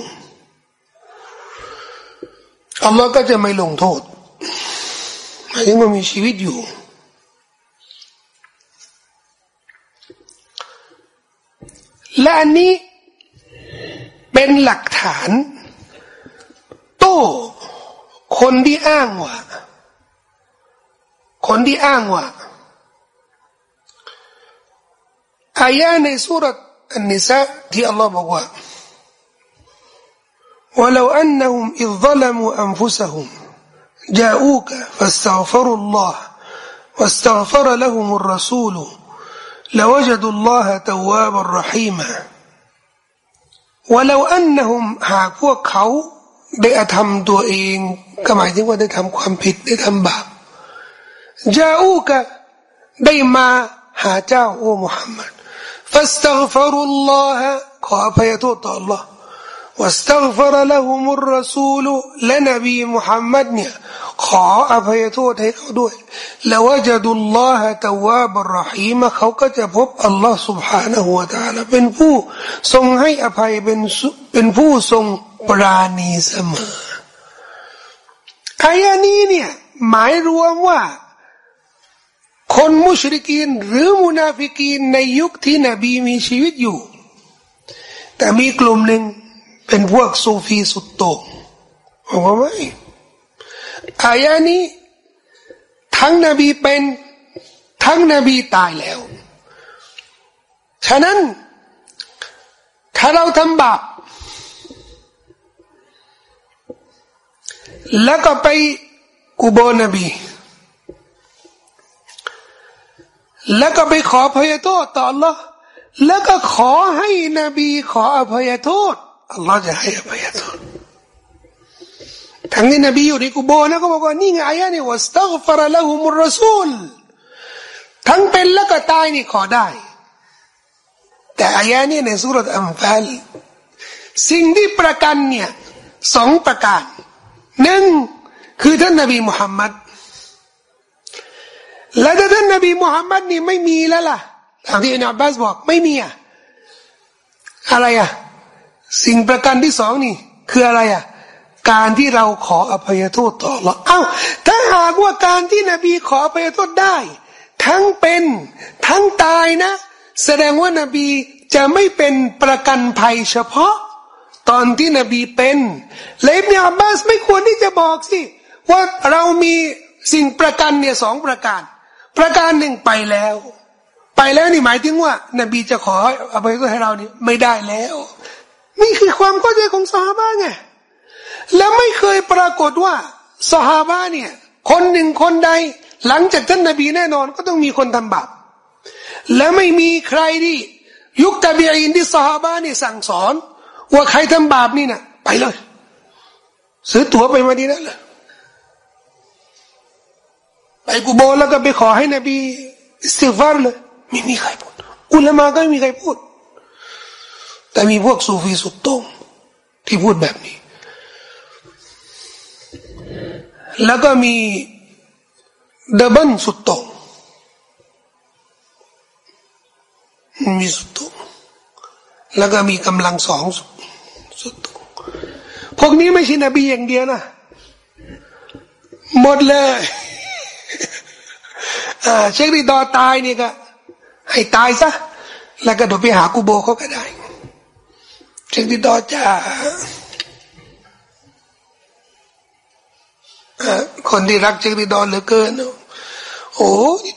อัลลอฮ์ก็จะไม่ลงโทษหมายถึงว่ามีชีวิตอยู่ และอันนี้เป็นหลักฐาน โต้คนที่อ้างว่า คนที่อ้างว่า ฮ์บอกว่า ولو أنهم إذ ظلموا أنفسهم جاءوك فاستغفروا الله واستغفر لهم الرسول لوجدوا الله توابا رحيما ولو أنهم หากพวกเขาได้ทำตัวเองก็หมายถึงว่าได้ทำความผิดได้ทำบาปจาอูกะได้มาหาเจ้าโอ้มุฮัมมัด فاستغفروا الله ขออภัยโทษต่อ Allah واستغفر لهم الرسول لنبي محمد เนี่ยขออภัยโทษให้เขาด้วยแล้วว่าจะดุลลอฮะตวาบรหีมเขาก็จะพบอัลลอฮ์ سبحانه และ تعالى เป็นผู้ทรงให้อภัยเป็นเป็นผู้ทรงปราณีเสมออายานี้เนี่ยหมายรวมว่า คนมุชริกีนหรือมุนาฟิกีนในยุคที่นบีมีชีวิตอยู่ แต่มีกลุ่มหนึ่งเป็นพวกซูฟีสุดโต่งบอกว่าไม่อายานี้ ทั้งนบีเป็นทั้งนบีตายแล้ว ฉะนั้น ถ้าเราทำบาปแล้วก็ไปกุโบนบี แล้วก็ไปขอพยโทษต่อ Allah แล้วก็ขอให้นบีขออภัยโทษอัลลอฮ์จะให้อภัยโทษทั้งนี้นบีอยู่ในกุโบนะก็บอกว่านี่ไงอายะนี่ว่าสตัฆฟรละหุมุรสูลทั้งเป็นแล้วก็ตายนี่ขอได้ แต่อายะนี้ในสุรษอัมฟาลสิ่งที่ประกันเนี่ยสองประการหนึ่งคือท่านนบีมุฮัมมัด และถ้าท่านนบีมุฮัมมัดนี่ไม่มีแล้วล่ะทางที่อินอับบาสบอกไม่มีอะอะไรอะสิ่งประกันที่สองนี่ คืออะไรอะการที่เราขออภัยโทษต่อเราเอ้าถ้าหากว่าการที่นบีขออภัยโทษได้ ทั้งเป็นทั้งตายนะ แสดงว่านบีจะไม่เป็นประกันภัยเฉพาะ ตอนที่นบีเป็นเลบเนียบาสไม่ควรที่จะบอกสิว่าเรามีสิ่งประกันเนี่ยสองประการ ประการหนึ่งไปแล้ว ไปแล้วนี่หมายถึงว่า นบีจะขออภัยโทษให้เรานี่ไม่ได้แล้ว นี่คือความเข้าใจของสหาบ้าไงแล้วไม่เคยปรากฏว่าสหาบ้าเนี่ย คนหนึ่งคนใด หลังจากท่านนบีแน่นอนก็ต้องมีคนทำบาปและไม่มีใครที่ยุคตะบีอินที่สหาบ้าเนี่ยสั่งสอน ว่าใครทำบาปนี่นะไปเลย ซื้อตั๋วไปมาดีนะเลย ไปกูโบแล้วก็ไปขอให้นบีอิสติฟารเลยไม่มีใครพูดอุลามาก็ไม่มีใครพูด แต่มีพวกซูฟีสุดโต่งที่พูดแบบนี้ แล้วก็มีเดบันสุดโต่งมีสุดโต่งแล้วก็มีกำลังสองสุดโต่งพวกนี้ไม่ใช่นบีอย่างเดียวนะ หมดเลย เชคดีดอตายนี่ก็ให้ตายซะ แล้วก็โดดไปหากูโบเขาก็ได้ Cek di doja. คนที่รักเชักริดอเหลือเกินโอ้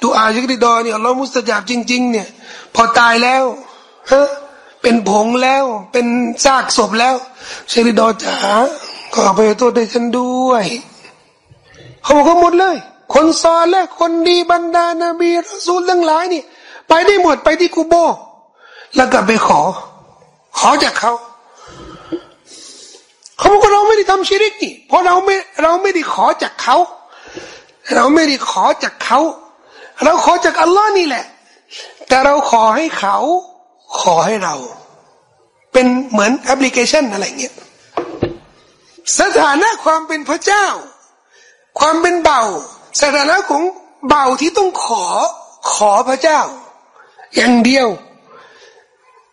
ดูอาเชักริดอเนี่ยเรามุสตาบจริง ๆ เนี่ย พอตายแล้วฮะเป็นผงแล้ว เป็นซากศพแล้ว เชักริดอจ๋าขอไปโทษให้ฉันด้วย เขาบอกเขาหมดเลย คนซอและคนดีบรรดานาบีรอซูลทั้งหลายนี่ ไปได้หมดไปที่กูโบ แล้วก็ไปขอ ขอจากเขาเขาบอกว่าเราไม่ได้ทำชิริกนี่เพราะเราไม่เราไม่ได้ขอจากเขา เราไม่ได้ขอจากเขา เราขอจากอัลลอฮ์นี่แหละ แต่เราขอให้เขา ขอให้เรา เป็นเหมือนแอปพลิเคชันอะไรเงี้ยสถานะความเป็นพระเจ้า ความเป็นเบา สถานะของเบาที่ต้องขอขอพระเจ้า อย่างเดียว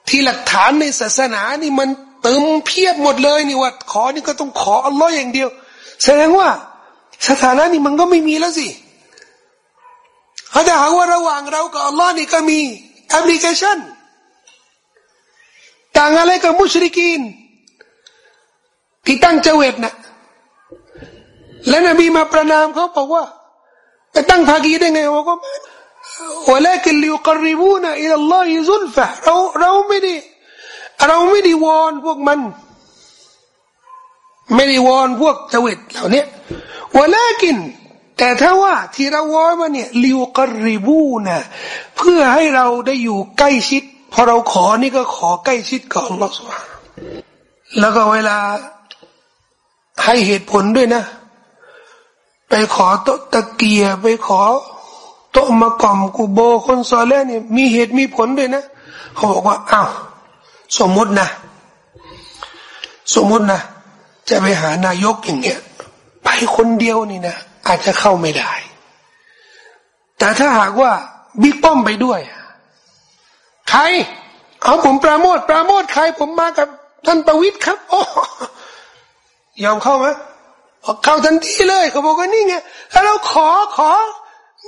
ที่หลักฐานในศาสนานี่มันเติมเพียบหมดเลยนี่ว่าขอนี่ก็ต้องขออัลลอฮ์อย่างเดียว แสดงว่าสถานะนี่มันก็ไม่มีแล้วสิถ้าหาว่าระหว่างเรากับอัลลอฮ์นี่ก็มีแอปพลิเคชันต่างอะไรกับมุชริกีนที่ตั้งเจวิตนะและนบีมาประนามเขาบอกว่า ไปตั้งภากีได้ไงบอกว่า ولكن ليقربونا إلى الله زلفى เราเราไม่ได้เราไม่ได้วอนพวกมัน ไม่ได้วอนพวกจวิตเหล่านี้วลากิน แต่ถ้าว่าที่เราวอนมาเนี่ยลิวกริบูนะเพื่อให้เราได้อยู่ใกล้ชิดพอเราขอนี่ก็ขอใกล้ชิดกับอัลลอฮฺสุบฮานแล้วก็เวลาให้เหตุผลด้วยนะ ไปขอโตตะเกียไปขอโตมากล่อมกูโบคนซอลเนี่ยมีเหตุมีผลด้วยนะเขาบอกว่าอ้าวสมมตินะ สมมตินะ จะไปหานายกอย่างเงี้ยไปคนเดียวนี่นะอาจจะเข้าไม่ได้ แต่ถ้าหากว่าบิ๊กป้อมไปด้วย ใคร เอาผมปราโมทปราโมทใคร ผมมากับท่านประวิทย์ครับ โอ้ยอมเข้าไหม เข้าทันทีเลยเขาบอกว่านี่ไงถ้าเราขอขอ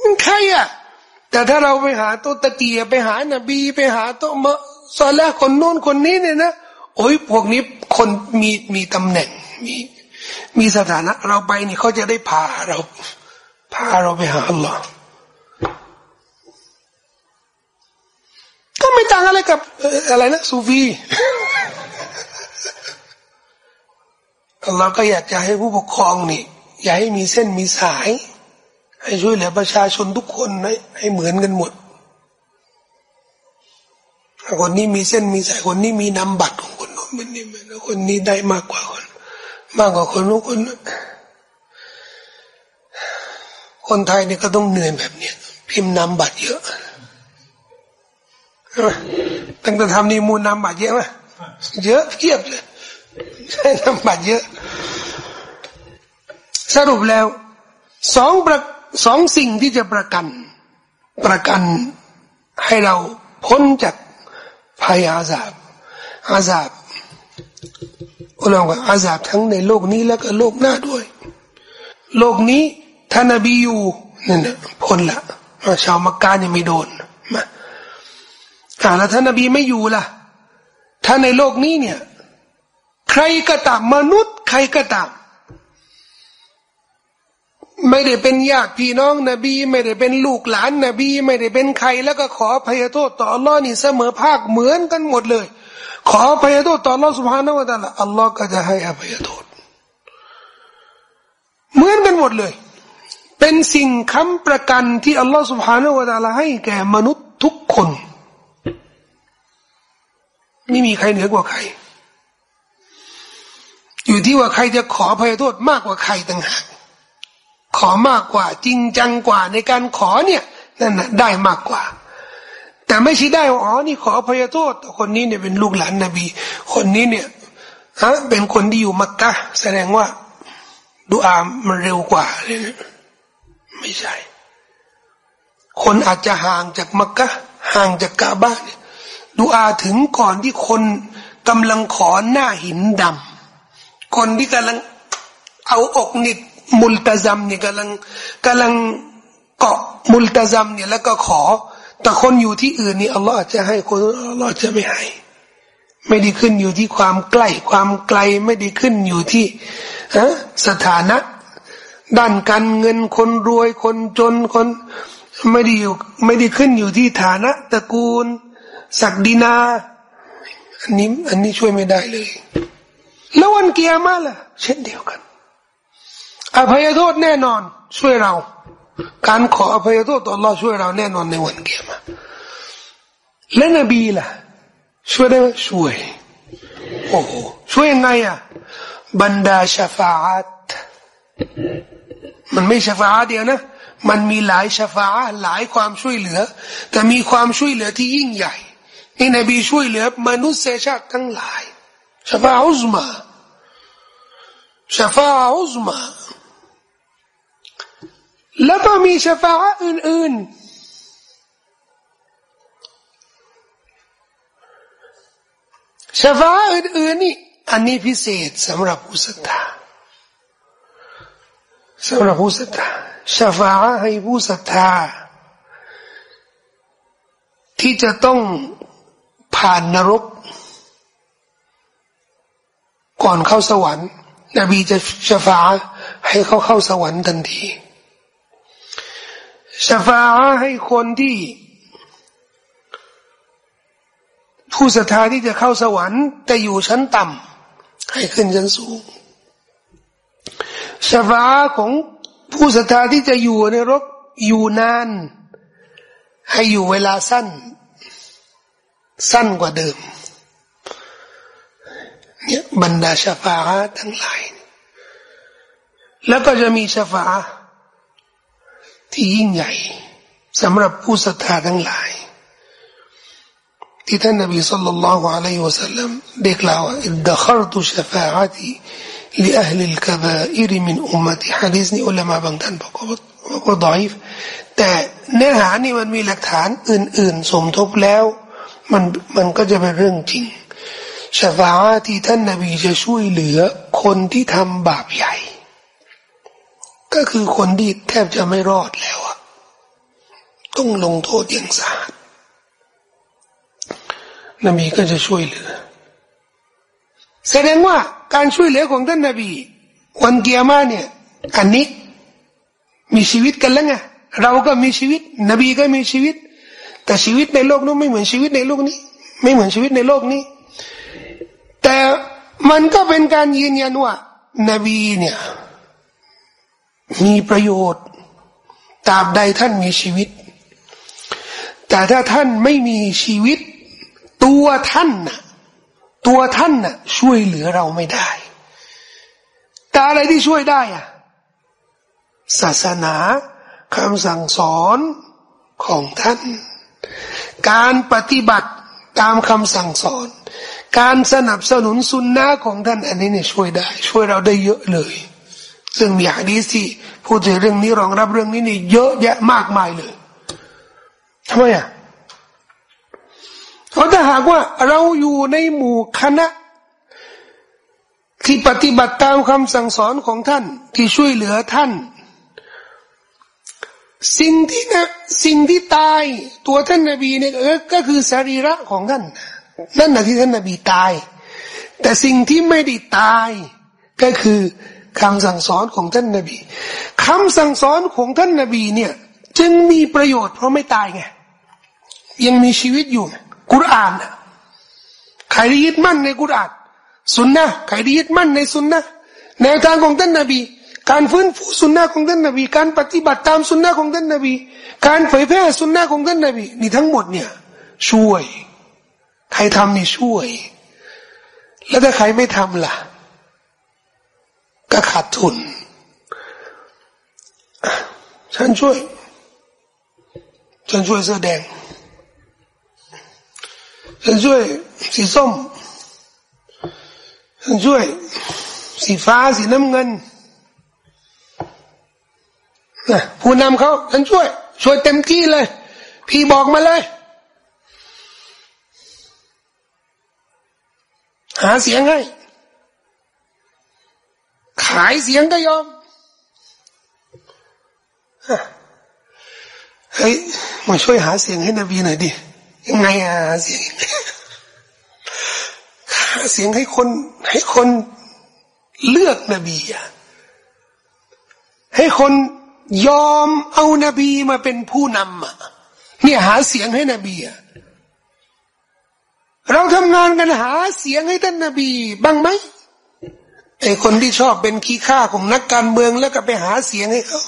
มันใครอะ แต่ถ้าเราไปหาตัวตะเกียไปหานบีไปหาตัวมะซอลแล้วคนโน้นคนนี้เนี่ยนะโอ้ยพวกนี้คนมีมีตำแหน่งมีมีสถานะ เราไปนี่เขาจะได้พาเราพาเราไปหาอัลลอฮ์ก็ไม่ต่างอะไรกับอะไรนะซูฟี อัลลอฮ์ก็อยากจะให้ผู้ปกครองนี่ อย่าให้มีเส้นมีสาย ให้ช่วยเหลือประชาชนทุกคนให้ให้เหมือนกันหมดคนนี้มีเส้นมีสายคนนี้มีนามบัตรของคนนู้นมันนี่มันคนนี้ได้มากกว่าคน มากกว่าคนนู้นคนนั้นคนไทยนี่ก็ต้องเหนื่อยแบบเนี้ยพิมพ์นามบัตรเยอะตั้งแต่ทำนี่มูลนามบัตรเยอะไหมเยอะเทียบเลย ใช้นามบัตรเยอะ สรุปแล้วสองประสองสิ่งที่จะประกัน ประกันให้เราพ้นจากภัยอาซาบอาซาบอุลามว่าอาซาบทั้งในโลกนี้แล้วก็โลกหน้าด้วย โลกนี้ท่านบีอยู่นั่นพ้นละชาวมักกะยังไม่โดนมาอ่าแล้วท่านนบีไม่อยู่ล่ะ ถ้าในโลกนี้เนี่ย รก็ตามมนุษย์ ใครก็ตาม ไม่ได้เป็นญาติพี่น้องนบี ไม่ได้เป็นลูกหลานนบี ไม่ได้เป็นใคร แล้วก็ขอพยโทษต่ออัลลอฮ์นี่เสมอภาคเหมือนกันหมดเลย ขอพยโทษต่ออัลลอฮ์สุบฮานาวะตาละอัลลอฮ์ก็จะให้อภัยโทษ เหมือนกันหมดเลย เป็นสิ่งค้ำประกันที่อัลลอฮ์สุบฮานาวะตาละให้แก่มนุษย์ทุกคน ไม่มีใครเหนือกว่าใคร อยู่ที่ว่าใครจะขอพยโทษมากกว่าใครต่างหากขอมากกว่าจริงจังกว่าในการขอเนี่ยนั่นนะได้มากกว่า แต่ไม่ใช่ได้อ๋อนี่ขออภัยโทษ คนนี้เนี่ยเป็นลูกหลานนบี คนนี้เนี่ยฮะเป็นคนที่อยู่มักกะแสดงว่าดูอามันเร็วกว่าเลยนะไม่ใช่ คนอาจจะห่างจากมักกะห่างจากกาบ้านดูอาถึงก่อนที่คนกำลังขอหน้าหินดำ คนที่กำลังเอาอกนิดมุลตะซัมเนี่ยกำลังกำลังเกาะมุลตะซัมเนี่ยแล้วก็ขอ แต่คนอยู่ที่อื่นนี่อัลลอฮ์จะให้คนอัลลอฮ์จะไม่ให้ ไม่ได้ขึ้นอยู่ที่ความใกล้ความไกลไม่ได้ขึ้นอยู่ที่ฮะสถานะ ด้านการเงินคนรวยคนจนคนไม่ได้อยู่ไม่ได้ขึ้นอยู่ที่ฐานะตระกูล ศักดินา อันนี้อันนี้ช่วยไม่ได้เลย แล้ววันเกียร์มาล่ะ เช่นเดียวกัน อภัยโทษแน่นอน ช่วยเรา การขออภัยโทษต่อเรอช่วยเราแน่นอนในวันเกียร์มาและนบีล่ะ ช่วยได้ไหมช่วย โอ้โหช่วยยังไงอะบรรดาชฟาตมันไม่ชฟาเดียวนะ มันมีหลายชฟาหลายความช่วยเหลือ แต่มีความช่วยเหลือที่ยิ่งใหญ่นี่นบีช่วยเหลือ มนุษยชาติทั้งหลาย ชฟาอุซมาชฟาอุซมาแล้วก็มีชฟาอื่นๆชฟาอื่นๆนี่อันนี้พิเศษสำหรับผู้ศรัทธาสำหรับผู้ศรัทธาชฟาให้ผู้ศรัทธาที่จะต้องผ่านนรก ก่อนเข้าสวรรค์ นบีจะชฟาให้เขาเข้าสวรรค์ทันทีชฟาให้คนที่ ผู้ศรัทธาที่จะเข้าสวรรค์ แต่อยู่ชั้นต่ำให้ขึ้นชั้นสูงชฟาของผู้ศรัทธาที่จะอยู่ในรกอยู่นาน ให้อยู่เวลาสั้น สั้นกว่าเดิม บรรดาชฟาทั้งหลาย แล้วก็จะมีชฟาที่ยิ่งใหญ่สำหรับผู้ศรัทธาทั้งหลาย ที่ท่านนบีสุลต่านละฮ์อะลัยฮิวะสัลลัมได้กล่าวอิดดัครตุชฟาอติ لأهل الكبائر من أمتي حديث นี้อุลามะบางท่านบอกว่าบอกว่าดอยฟแต่เนื้อหานี่มันมีหลักฐานอื่นๆ สมทบแล้ว มันมันก็จะเป็นเรื่องจริง ชฟาที่ท่านนบีจะช่วยเหลือ คนที่ทำบาปใหญ่ ก็คือคนที่แทบจะไม่รอดแล้วอะต้องลงโทษอย่างสาหัสนบีก็จะช่วยเหลือ แสดงว่าการช่วยเหลือของท่านนาบีวันเกียร์มาเนี่ย อันนี้มีชีวิตกันแล้วไงเราก็มีชีวิต นบีก็มีชีวิต แต่ชีวิตในโลกนู้นไม่เหมือนชีวิตในโลกนี้ ไม่เหมือนชีวิตในโลกนี้ แต่มันก็เป็นการยืนยันว่านบีเนี่ยมีประโยชน์ตราบใดท่านมีชีวิต แต่ถ้าท่านไม่มีชีวิต ตัวท่านน่ะตัวท่านน่ะช่วยเหลือเราไม่ได้ แต่อะไรที่ช่วยได้อะศาสนาคำสั่งสอนของท่าน การปฏิบัติตามคำสั่งสอน การสนับสนุนสุนนะของท่านอันนี้เนี่ยช่วยได้ ช่วยเราได้เยอะเลย ซึ่งมีอาดีสิพูดถึงเรื่องนี้รองรับเรื่องนี้นี่เยอะแยะมากมายเลยทำไมอะเพราะถ้าหากว่าเราอยู่ในหมู่คณะ ที่ปฏิบัติตามคำสั่งสอนของท่านที่ช่วยเหลือท่าน สิ่งที่นะสิ่งที่ตายตัวท่านนาบีเนี่ยก็คือสรีระของท่าน นั่นะที่ท่านนาบีตาย แต่สิ่งที่ไม่ได้ตายก็คือคำสั่งสอนของท่านนาบีคำสั่งสอนของท่านนาบีเนี่ย จึงมีประโยชน์เพราะไม่ตายไงยังมีชีวิตอยู่กุรอานใครได้ยึดมั่นในกุรอานสุนนะใครได้ยึดมั่นในสุนนะแนวทางของท่านนบี การฟื้นฟูสุนนะของท่านนบี การปฏิบัติตามสุนนะของท่านนบี การเผยแพร่สุนนะของท่านนบีนี่ทั้งหมดเนี่ยช่วย ใครทำนี่ช่วย แล้วถ้าใครไม่ทำล่ะ ก็ขาดทุน ฉันช่วย ฉันช่วยเสื้อแดง ฉันช่วยสีส้ม ฉันช่วย สีฟ้าสีน้ำเงินนะผู้นำเขาฉันช่วย ช่วยเต็มที่เลย พี่บอกมาเลย หาเสียงให้ ขายเสียงก็ยอมเฮ้ยมาช่วยหาเสียงให้นบีหน่อยดิยังไงอะเสียงหาเสียงให้คนให้คนเลือกนบีอะให้คนยอมเอานบีมาเป็นผู้นำอะเนี่ยหาเสียงให้นบีอะ ทำงานกันหาเสียงให้ท่านนบีบ้างไหมไอคนที่ชอบเป็นขี้ข้าของนักการเมืองแล้วก็ไปหาเสียงให้เขา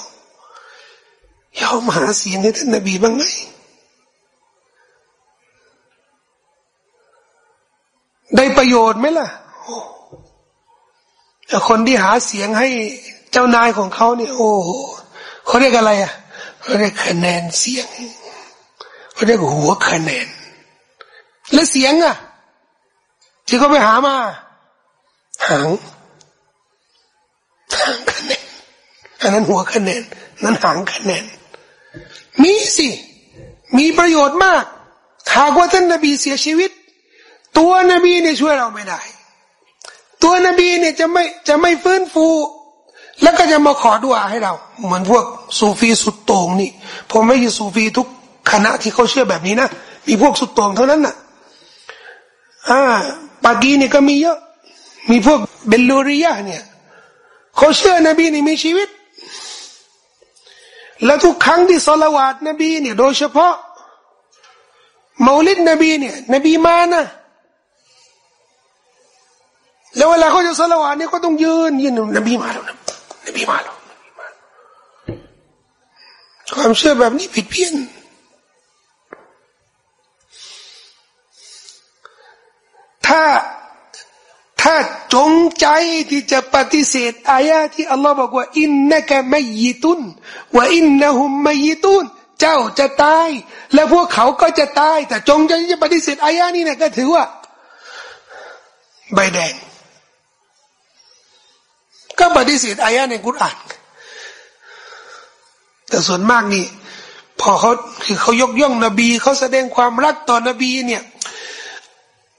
ยอมหาเสียงให้ท่านนบีบ้างไหมได้ประโยชน์ไหมล่ะแต่คนที่หาเสียงให้เจ้านายของเขาเนี่ย โอ้เขาเรียกอะไรอะเขาเรียกคะแนนเสียงเขาเรียกหัวคะแนน แล้วเสียงอะ ที่เขาไปหามา หางหางคะแนนอันนั้นหัวคะแนนนั้นหางคะแนน มีสิ มีประโยชน์มากหากว่าท่านนบีเสียชีวิต ตัวนบีเนี่ยช่วยเราไม่ได้ ตัวนบีเนี่ยจะไม่จะไม่ฟื้นฟู แล้วก็จะมาขอดุอาให้เรา เหมือนพวกซูฟีสุดโต่งนี่ผมไม่ใช่ซูฟีทุกคณะที่เขาเชื่อแบบนี้นะมีพวกสุดโต่งเท่านั้นน่ะ อ่า ปากีเนี่ยก็มีเยอะ มีพวกเบลลูริยะเนี่ยเขาเชื่อนบีนี่มีชีวิต แล้วทุกครั้งที่สละวาดนบีเนี่ยโดยเฉพาะมาลิดนบีเนี่ย นบีมานะแล้วเวลาเขาจะสละวาดเนี่ยเขาต้องยืนยืนนบีมาแล้วนะนบีมาแล้วความเชื่อแบบนี้ผิดเพี้ยน ถ้าถ้าจงใจที่จะปฏิเสธอายะที่อัลลอฮ์บอกว่าอินนักไม่ยิตุนว่าอินนะฮุมไม่ยิตุนเจ้าจะตาย และพวกเขาก็จะตาย แต่จงใจที่จะปฏิเสธอายะนี้เนี่ยก็ถือว่า ใบแดง ก็ปฏิเสธอายะในกุรอาน แต่ส่วนมากนี่ พอเขาคือเขายกย่องนบีเขาแสดงความรักต่อนบีเนี่ย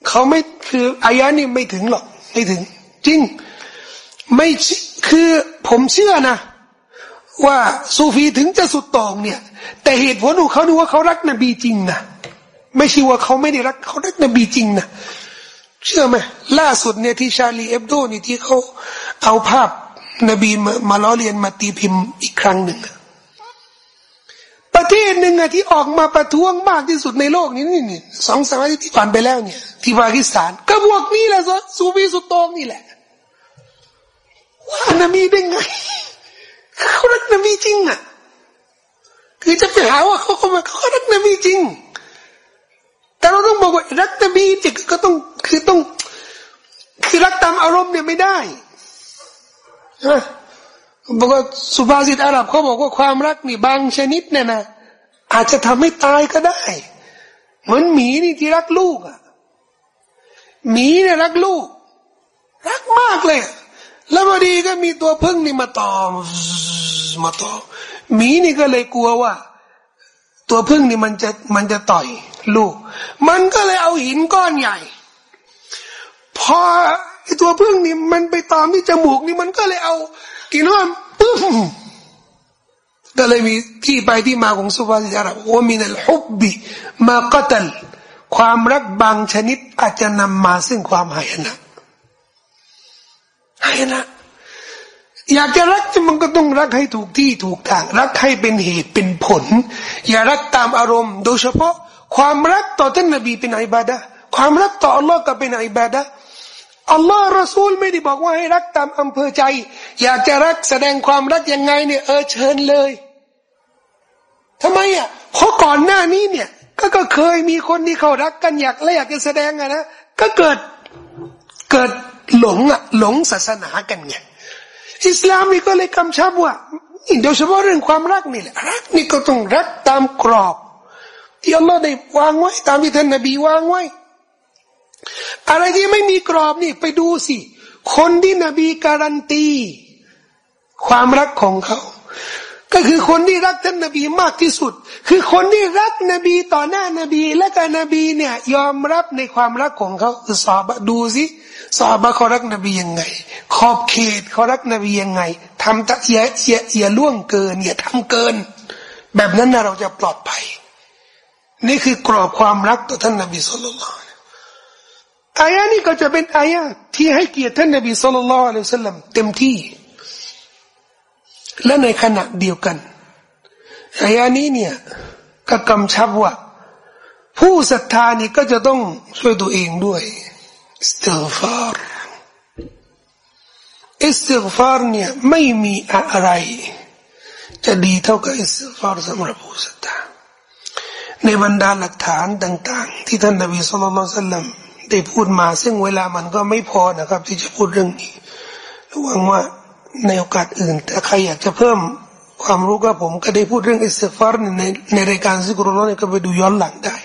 เขาไม่คืออายะนี่ไม่ถึงหรอกไม่ถึง จริง ไม่คือผมเชื่อนะ ว่าซูฟีถึงจะสุดตองเนี่ย แต่เหตุผลของเขาดูว่าเขารักนบีจริงนะไม่ใช่ว่าเขาไม่ได้รักเขารักนบีจริงนะเชื่อไหมล่าสุดเนี่ยที่ชาลีเอฟโดนี่ที่เขาเอาภาพนบีมาล้อเลียนมาตีพิมพ์อีกครั้งหนึ่งประ ศหนึ่งอะที่ออกมาประท้วงมากที่สุดในโลกนี้นี่นี่สองสามอาทิตย์ที่ผ่านไปแล้วเนี่ย ที่ปากีสถาน ก็พวกนี้แหละซูฟีสุดโตงนี่แหละ ว่านบีได้ไงเขารักนบีจริงอะคือจะไปหาว่าเขาเขาเขารักนบีจริง แต่เราต้องบอกว่ารักนบีจริงก็ต้องคือต้อง คือรักตามอารมณ์เนี่ยไม่ได้ใช่ไหมบอกว่าสุภาษิตอาหรับเขาบอกว่าความรักนี่บางชนิดเนี่ยนะ อาจจะทำให้ตายก็ได้ เหมือนหมีนี่ที่รักลูกอะหมีเนี่ยรักลูก รักมากเลย แล้วพอดีก็มีตัวพึ่งนี่มาตอมมาตอมหมีนี่ก็เลยกลัวว่า ตัวพึ่งนี่มันจะมันจะต่อยลูก มันก็เลยเอาหินก้อนใหญ่ พอไอตัวพึ่งนี่มันไปตอมที่จมูกนี่มันก็เลยเอากินว่าปึ๊บ ก็เลยมีที่ไปที่มาของสุภาษิตอาหรับว่ามีนัลฮุบบิมาก็ตัลความรักบางชนิดอาจจะนำมาซึ่งความหายนะหายนะ อยากจะรักมันก็ต้องรักให้ถูกที่ถูกทาง รักให้เป็นเหตุเป็นผล อย่ารักตามอารมณ์ โดยเฉพาะ ความรักต่อท่านนบีเป็นอิบาดะความรักต่ออัลลอฮ์ก็เป็นอิบาดะ อัลลอฮ์รอซูลไม่ได้บอกว่าให้รักตามอำเภอใจ อยากจะรักแสดงความรักยังไงเนี่ยเออเชิญเลยทำไมอะเพราะก่อนหน้านี้เนี่ย ก็ก็เคยมีคนที่เขารักกันอยากและอยากจะแสดงอะนะก็เกิดเกิดหลงอะหลงศาสนากันไงอิสลามนี่ก็เลยกำชับว่าโดยเฉพาะเรื่องความรักนี่แหละรักนี่ก็ต้องรักตามกรอบที่อัลลอฮ์ได้วางไว้ ตามที่ท่านนบีวางไว้ อะไรที่ไม่มีกรอบนี่ไปดูสิ คนที่นบีการันตี ความรักของเขา ก็คือคนที่รักท่านนบีมากที่สุด คือคนที่รักนบีต่อหน้านบี และก็นบีเนี่ยยอมรับในความรักของเขาคือสอบดูสิสอบเขารักนบียังไง ขอบเขตเขารักนบียังไงทำตะอย่าอย่าอย่ล่วงเกินอย่าทำเกิน แบบนั้นนะเราจะปลอดภัย นี่คือกรอบความรักต่อท่านนบีสุลต่าน อายะนี้ก็จะเป็นอายะที่ให้เกียรติท่านนบีสุลต่านละสัลลัมเต็มที่ และในขณะเดียวกันอายานี้เนี่ยก็กำชับว่า ผู้ศรัทธานี่ก็จะต้องช่วยตัวเองด้วยอิสติฟาร์อิสติฟาร์เนี่ยไม่มีอะไร จะดีเท่ากับอิสติฟาร์สำหรับผู้ศรัทธาในบรรดาหลักฐานต่าง ๆ ที่ท่านนบี صلى الله عليه وسلم ได้พูดมา ซึ่งเวลามันก็ไม่พอนะครับ ที่จะพูดเรื่องนี้หวังว่าในโอกาสอื่นแต่ใครอยากจะเพิ่มความรู้ก็ผมก็ได้พูดเรื่องอิสติฟาร์ในในรายการซิกรุลนี่ก็ไปดูย้อนหลังได้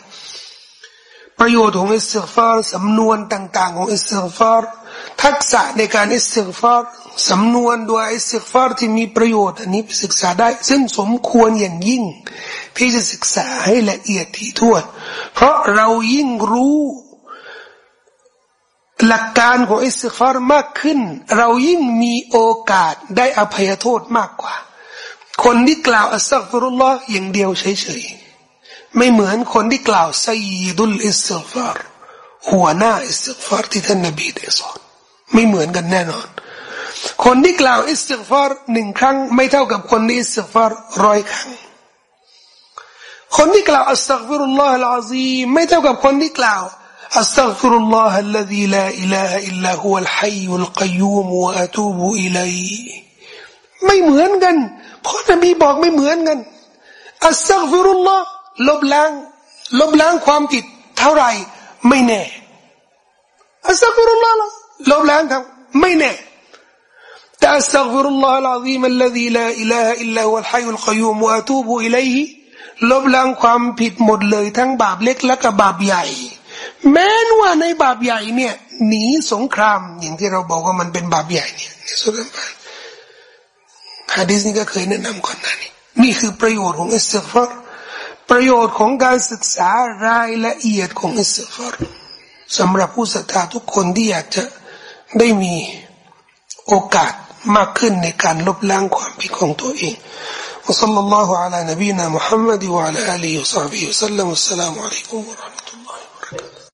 ประโยชน์ของอิสติฟาร์สำนวนต่าง ๆ ของอิสติฟาร์ทักษะในการอิสติฟาร์สำนวนด้วยอิสติฟาร์ที่มีประโยชน์อันนี้ศึกษาได้ ซึ่งสมควรอย่างยิ่ง ที่จะศึกษาให้ละเอียดถี่ถ้วนเพราะเรายิ่งรู้ หลักการของอิสติฟาร์มากขึ้น เรายิ่งมีโอกาสได้อภัยโทษมากกว่า คนที่กล่าวأستغفر الله อย่างเดียวเฉยๆไม่เหมือนคนที่กล่าวسيد الاستغفار หัวหน้า استغفار ที่ท่านนบีได้สอนไม่เหมือนกันแน่นอน คนที่กล่าว استغفار หนึ่งครั้ง ไม่เท่ากับคนที่استغفار ร้อยครั้งคนที่กล่าวأستغفر الله العظيم ไม่เท่ากับคนที่กล่าว أستغفر الله الذي لا إله إلا هو الحي القيوم وأتوب إليه ไม่เหมือนกันเพราะนบีบอกไม่เหมือนกันอัสซักฟิรุลลอฮ์ลบล้างลบล้างความผิดเท่าไรไม่แน่อัสซักฟิรุลลอฮ์ลบล้างครับไม่แน่แต่อัสซักฟิรุลลอฮ์ العظيم الذي لا إله إلا هو الحي القيوم وأتوب إليه ลบล้างความผิดหมดเลยทั้งบาปเล็กและก็บาปใหญ่ แม้นว่าในบาปใหญ่เนี่ยหนีสงครามอย่างที่เราบอกว่ามันเป็นบาปใหญ่เนี่ยในสุดท้ายฮะดิษนี้ก็เคยแนะนำก่อนหน้านี้นี่คือประโยชน์ของอิสติฟารประโยชน์ของการศึกษารายละเอียดของอิสติฟารสำหรับผู้ศรัทธาทุกคนที่อยากจะได้มีโอกาสมากขึ้นในการลบล้างความผิดของตัวเอง وصلى الله على نبينا محمد وعلى آله وصحبه وسلم والسلام عليكم ورحمة الله